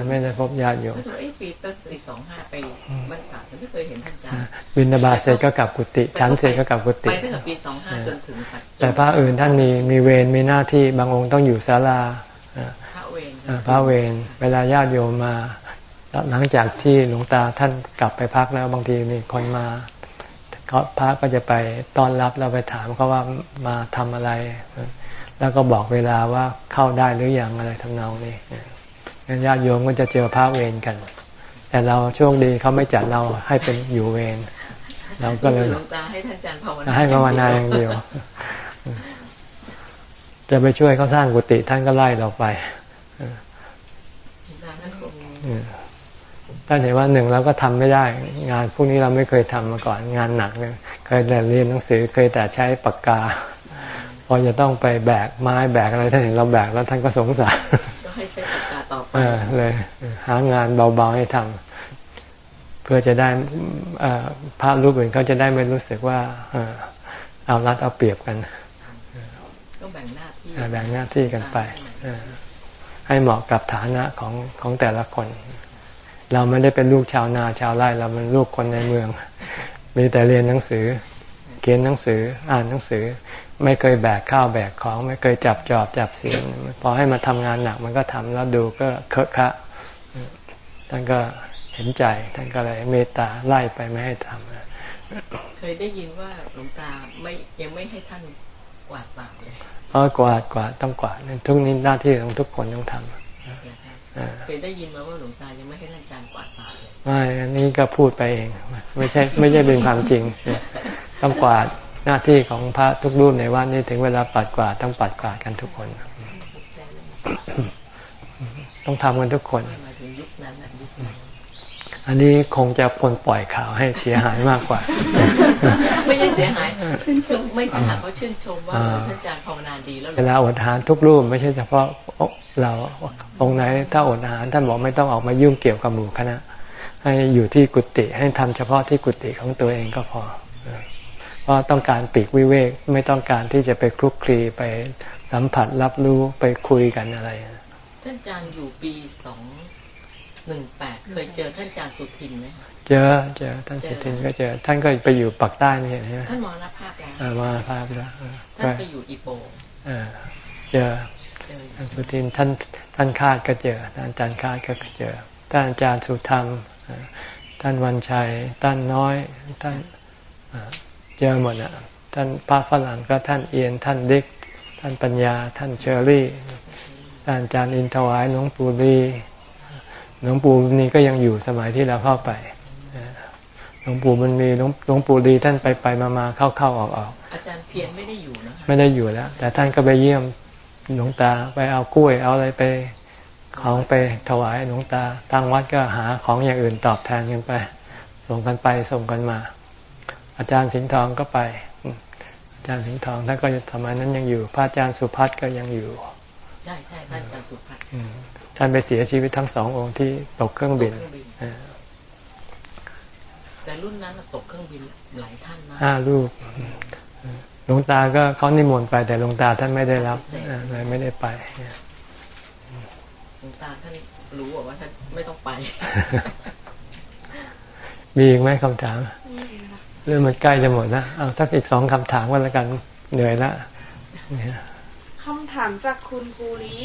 ไม่ก็ได้พบญาติไม่ได้พบญาติโยมก็ถือว่าเอ้ปีต้นปีสองห้าไปบ้านตาดแต่ไม่เคยเห็นท่านอาจารย์บินบาตเสร็จก็กลับกุฏิฉันเสร็จก็กลับกุไปฏิตั้งแต่ปีสองห้าจนถึงปัจจุบันแต่พระอื่นท่านมีมีเวรมีหน้าที่บางองค์ต้องอยู่ศาลาอ่าพระเวรอ่าพระเวรเวลาญาติโยมมาหลังจากที่หลวงตาท่านกลับไปพักแล้วบางทีมีคนมาก็พระก็จะไปต้อนรับเราไปถามเขาว่ามาทำอะไร แล้วก็บอกเวลาว่าเข้าได้หรือยังอะไรทำนองนี้งั้น ญาติโยมก็จะเจอพระเวรกัน แต่เราโชคดีเขาไม่จัดเราให้เป็นอยู่เวรเราก็เลยหลวงตาให้ท่านอาจารย์ภาวนาให้ภาวนาอย่างเดียว จะไปช่วยเขาสร้างกุฏิท่านก็ไล่เราไปหลวงตาท่านคงอืมท่านเห็นว่าหนึ่งเราก็ทำไม่ได้ งานพวกนี้เราไม่เคยทำมาก่อนงานหนักเลยเคยแต่เรียนหนังสือเคยแต่ใช้ปากกา พอจะต้องไปแบกไม้แบกอะไรท่านเห็นเราแบกแล้วท่านก็สงสารก็ให้ใช้ปากกา ต่อไปเออเลย หางานเบาๆให้ทำเพื่อจะได้เอ่อพระรูปอื่นเขาจะได้ไม่รู้สึกว่าเออเอารัดเอาเปรียบกันก็แบ่งหน้าที่เออแบ่งหน้าที่กันไปเออให้เหมาะกับฐานะของของแต่ละคน เราไม่ได้เป็นลูกชาวนาชาวไร่เราเป็นลูกคนในเมือง มีแต่เรียนหนังสือ เขียนหนังสือ อ่านหนังสือ ไม่เคยแบกข้าวแบกของ ไม่เคยจับจอบจับเสียงพอให้มาทำงานหนักมันก็ทำแล้วดูก็เคอะคะท่านก็เห็นใจท่านก็เลยเมตตาไล่ไปไม่ให้ทำเคยได้ยินว่าหลวงตาไม่ยังไม่ให้ท่านกวาดปากเลยเพราะกวาดกวาดต้องกวาดทุกนี้หน้าที่ของทุกคนต้องทำอ่าเคยได้ยินมาว่าหลวงตายังไม่ให้ท่านอาจารย์กวาดปากเลยไม่อันนี้ก็พูดไปเอง ไม่ใช่ ไม่ใช่เป็นความจริง ต้องกวาด หน้าที่ของพระทุกรูปในวัดนี้ถึงเวลาปัดกวาดต้องปัดกวาดกันทุกคน ต้องทำกันทุกคนหมายถึงยุคนั้นน่ะยุคนั้นอันนี้คงจะคนปล่อยข่าวให้เสียหายมากกว่า ไม่ใช่เสียหายชื่นชมไม่เสียหายเขาชื่นชมว่าท่านอาจารย์ภาวนาดีแล้วเวลาอดอาหารทุกรูปไม่ใช่เฉพาะเราองค์ไหนถ้าอดอาหารท่านบอกไม่ต้องออกมายุ่งเกี่ยวกับหมู่คณะให้อยู่ที่กุฏิให้ทำเฉพาะที่กุฏิของตัวเองก็พอเพ ราะต้องการปีกวิเวกไม่ต้องการที่จะไปคลุกคลีไปสัมผัสรับรู้ไปคุยกันอะไรท่านอาจารย์อยู่ปีสองหนึ่งแปดเคยเจอท่านอาจารย์สุทินไหมคะเจเจอเจอท่านสุทินก็เจอ ท่านก็ไปอยู่ปักใต้ไม่ใช่ไหมท่านมรณภาพแล้วอ่ามรณภาพแล้วท่านไปอยู่อีโปเออเจอเจอท่านสุทินท่านท่านคาดก็เจอท่านอาจารย์คาดก็เจอท่านอาจารย์สุธรรมท่านวันชัยท่านน้อยท่าน เจอหมดอะ ท่านพระฝรั่งก็ท่านเอียนท่านดิก ท่านปัญญา ท่านเชอรี่ท่านอาจารย์อินทวายหลวงปู่ลีหลวงปู่นี่ก็ยังอยู่สมัยที่เราเข้าไปหลวงปู่มันมีหลวงหลวงปู่ลีท่านไปไปมามาเข้าเข้าออกออกอาจารย์เพียรไม่ได้อยู่นะคะไม่ได้อยู่แล้ว แต่ท่านก็ไปเยี่ยมหลวงตาไปเอากล้วยเอาอะไรไปของไปถวายหลวงตาทางวัดก็หาของอย่างอื่นตอบแทนกันไป ส่งกันไปส่งกันมา อาจารย์สิงห์ทองก็ไปอืมอาจารย์สิงห์ทองท่านก็สมัยนั้นยังอยู่ พระอาจารย์สุพัฒน์ก็ยังอยู่ ใช่ใช่ท่านอาจารย์สุภัทรอืมท่านไปเสียชีวิตทั้งสององค์ที่ตกเครื่องบินตกเครื่องบินเออแต่รุ่นนั้นน่ะตกเครื่องบินหลายท่านมากห้าลูกหลวงตาก็เขานิมนต์ไป แต่หลวงตาท่านไม่ได้รับเออเลยไม่ได้ไปหลวงตาท่านรู้ว่าท่านไม่ต้องไป มีอีกไหมคำถาม เรื่องมันใกล้จะหมดนะ เอาสักอีกสองคำถามก็แล้วกัน เหนื่อยละคำถามจากคุณภูริ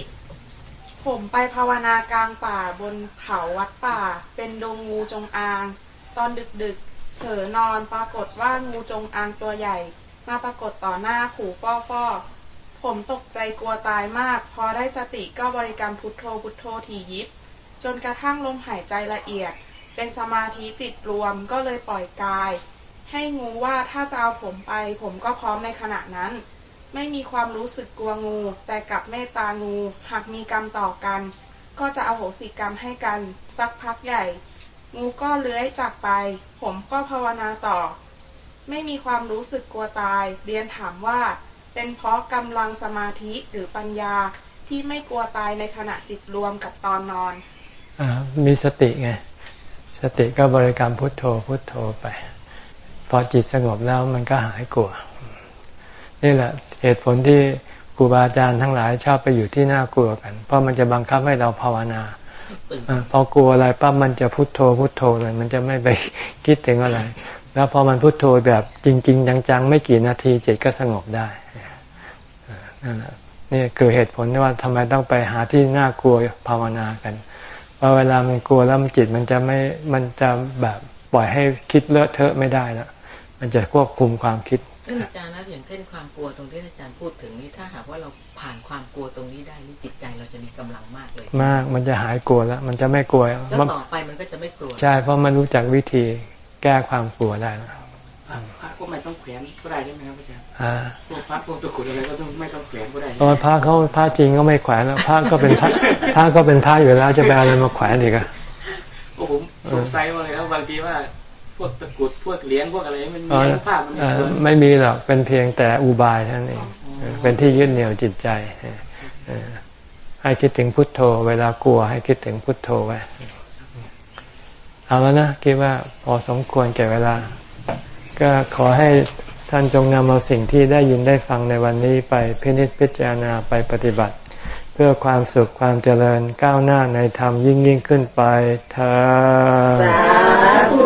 ผมไปภาวนากลางป่าบนเขาวัดป่า เป็นดงงูจงอาง ตอนดึกๆเผลอนอนปรากฏว่างูจงอางตัวใหญ่ มาปรากฏต่อหน้าขู่ฟ่อฟอผมตกใจกลัวตายมาก พอได้สติก็บริกรรมพุทโธพุทโธถียิบ จนกระทั่งลมหายใจละเอียด เป็นสมาธิจิตรวมก็เลยปล่อยกาย ให้งูว่าถ้าจะเอาผมไป ผมก็พร้อมในขณะนั้น ไม่มีความรู้สึกกลัวงู แต่กลับเมตตางู หากมีกรรมต่อกัน ก็จะเอาโหสิกรรมให้กัน สักพักใหญ่ งูก็เลื้อยจากไป ผมก็ภาวนาต่อ ไม่มีความรู้สึกกลัวตาย เรียนถามว่า เป็นเพราะกำลังสมาธิหรือปัญญาที่ไม่กลัวตายในขณะจิตรวมกับตอนนอนอมีสติไง สติก็บริกรรมพุทโธพุทโธไป พอจิตสงบแล้วมันก็หายกลัว นี่แหละเหตุผลที่ครูบาอาจารย์ทั้งหลายชอบไปอยู่ที่น่ากลัวกัน เพราะมันจะบังคับให้เราภาวนาอพอกลัวอะไรปั๊บมันจะพุทโธพุทโธเลย มันจะไม่ไปคิดถึงอะไร แล้วพอมันพุทโธแบบจริง ๆ จังๆ ไม่กี่นาทีจิตก็สงบได้นั่นแหละนี่คือเหตุผลที่ว่าทำไมต้องไปหาที่น่ากลัวภาวนากันเพราะเวลามันกลัวแล้วมันจิตมันจะไม่มันจะแบบปล่อยให้คิดเลอะเทอะไม่ได้แล้ว มันจะควบคุมความคิดท่านอาจารย์นะอย่างเช่นความกลัวตรงที่อาจารย์พูดถึงนี่ถ้าหากว่าเราผ่านความกลัวตรงนี้ได้นี่จิตใจเราจะมีกำลังมากเลย มากมันจะหายกลัวแล้ว มันจะไม่กลัวแล้วมันต่อไปมันก็จะไม่กลัว ใช่เพราะมันรู้จักวิธีแก้ความกลัวได้แล้วพระก็ไม่ต้องแขวนก็ได้ใช่ไหมครับอาจารย์อ่าพวกพระพวกตะกรุดอะไรก็ต้องไม่ต้องแขวนก็ได้เพราะว่าพระเขาพระจริงก็ไม่แขวนแล้วพระก็เป็นพระพระก็เป็นพระอยู่แล้วจะไปเอาอะไรมาแขวนอีกอะโอ้ผมสงสัยว่าเลยครับบางทีว่า พวกตะกรุดพวกเหรียญพวกอะไรมันมีอ๋อรูปภาพมันมีเอ่อตัวไม่มีหรอกเป็นเพียงแต่อุบายเท่านั้นเองเออเป็นที่ยึดเหนี่ยวจิตใจเออเออให้คิดถึงพุทโธ เวลากลัว ให้คิดถึงพุทโธไว้เอาแล้วนะคิดว่าพอสมควรแก่เวลา ก็ขอให้ท่านจงนำเอาสิ่งที่ได้ยินได้ฟังในวันนี้ไปพินิจพิจารณาไปปฏิบัติ เพื่อความสุขความเจริญก้าวหน้าในธรรมยิ่งยิ่งขึ้นไปเธอ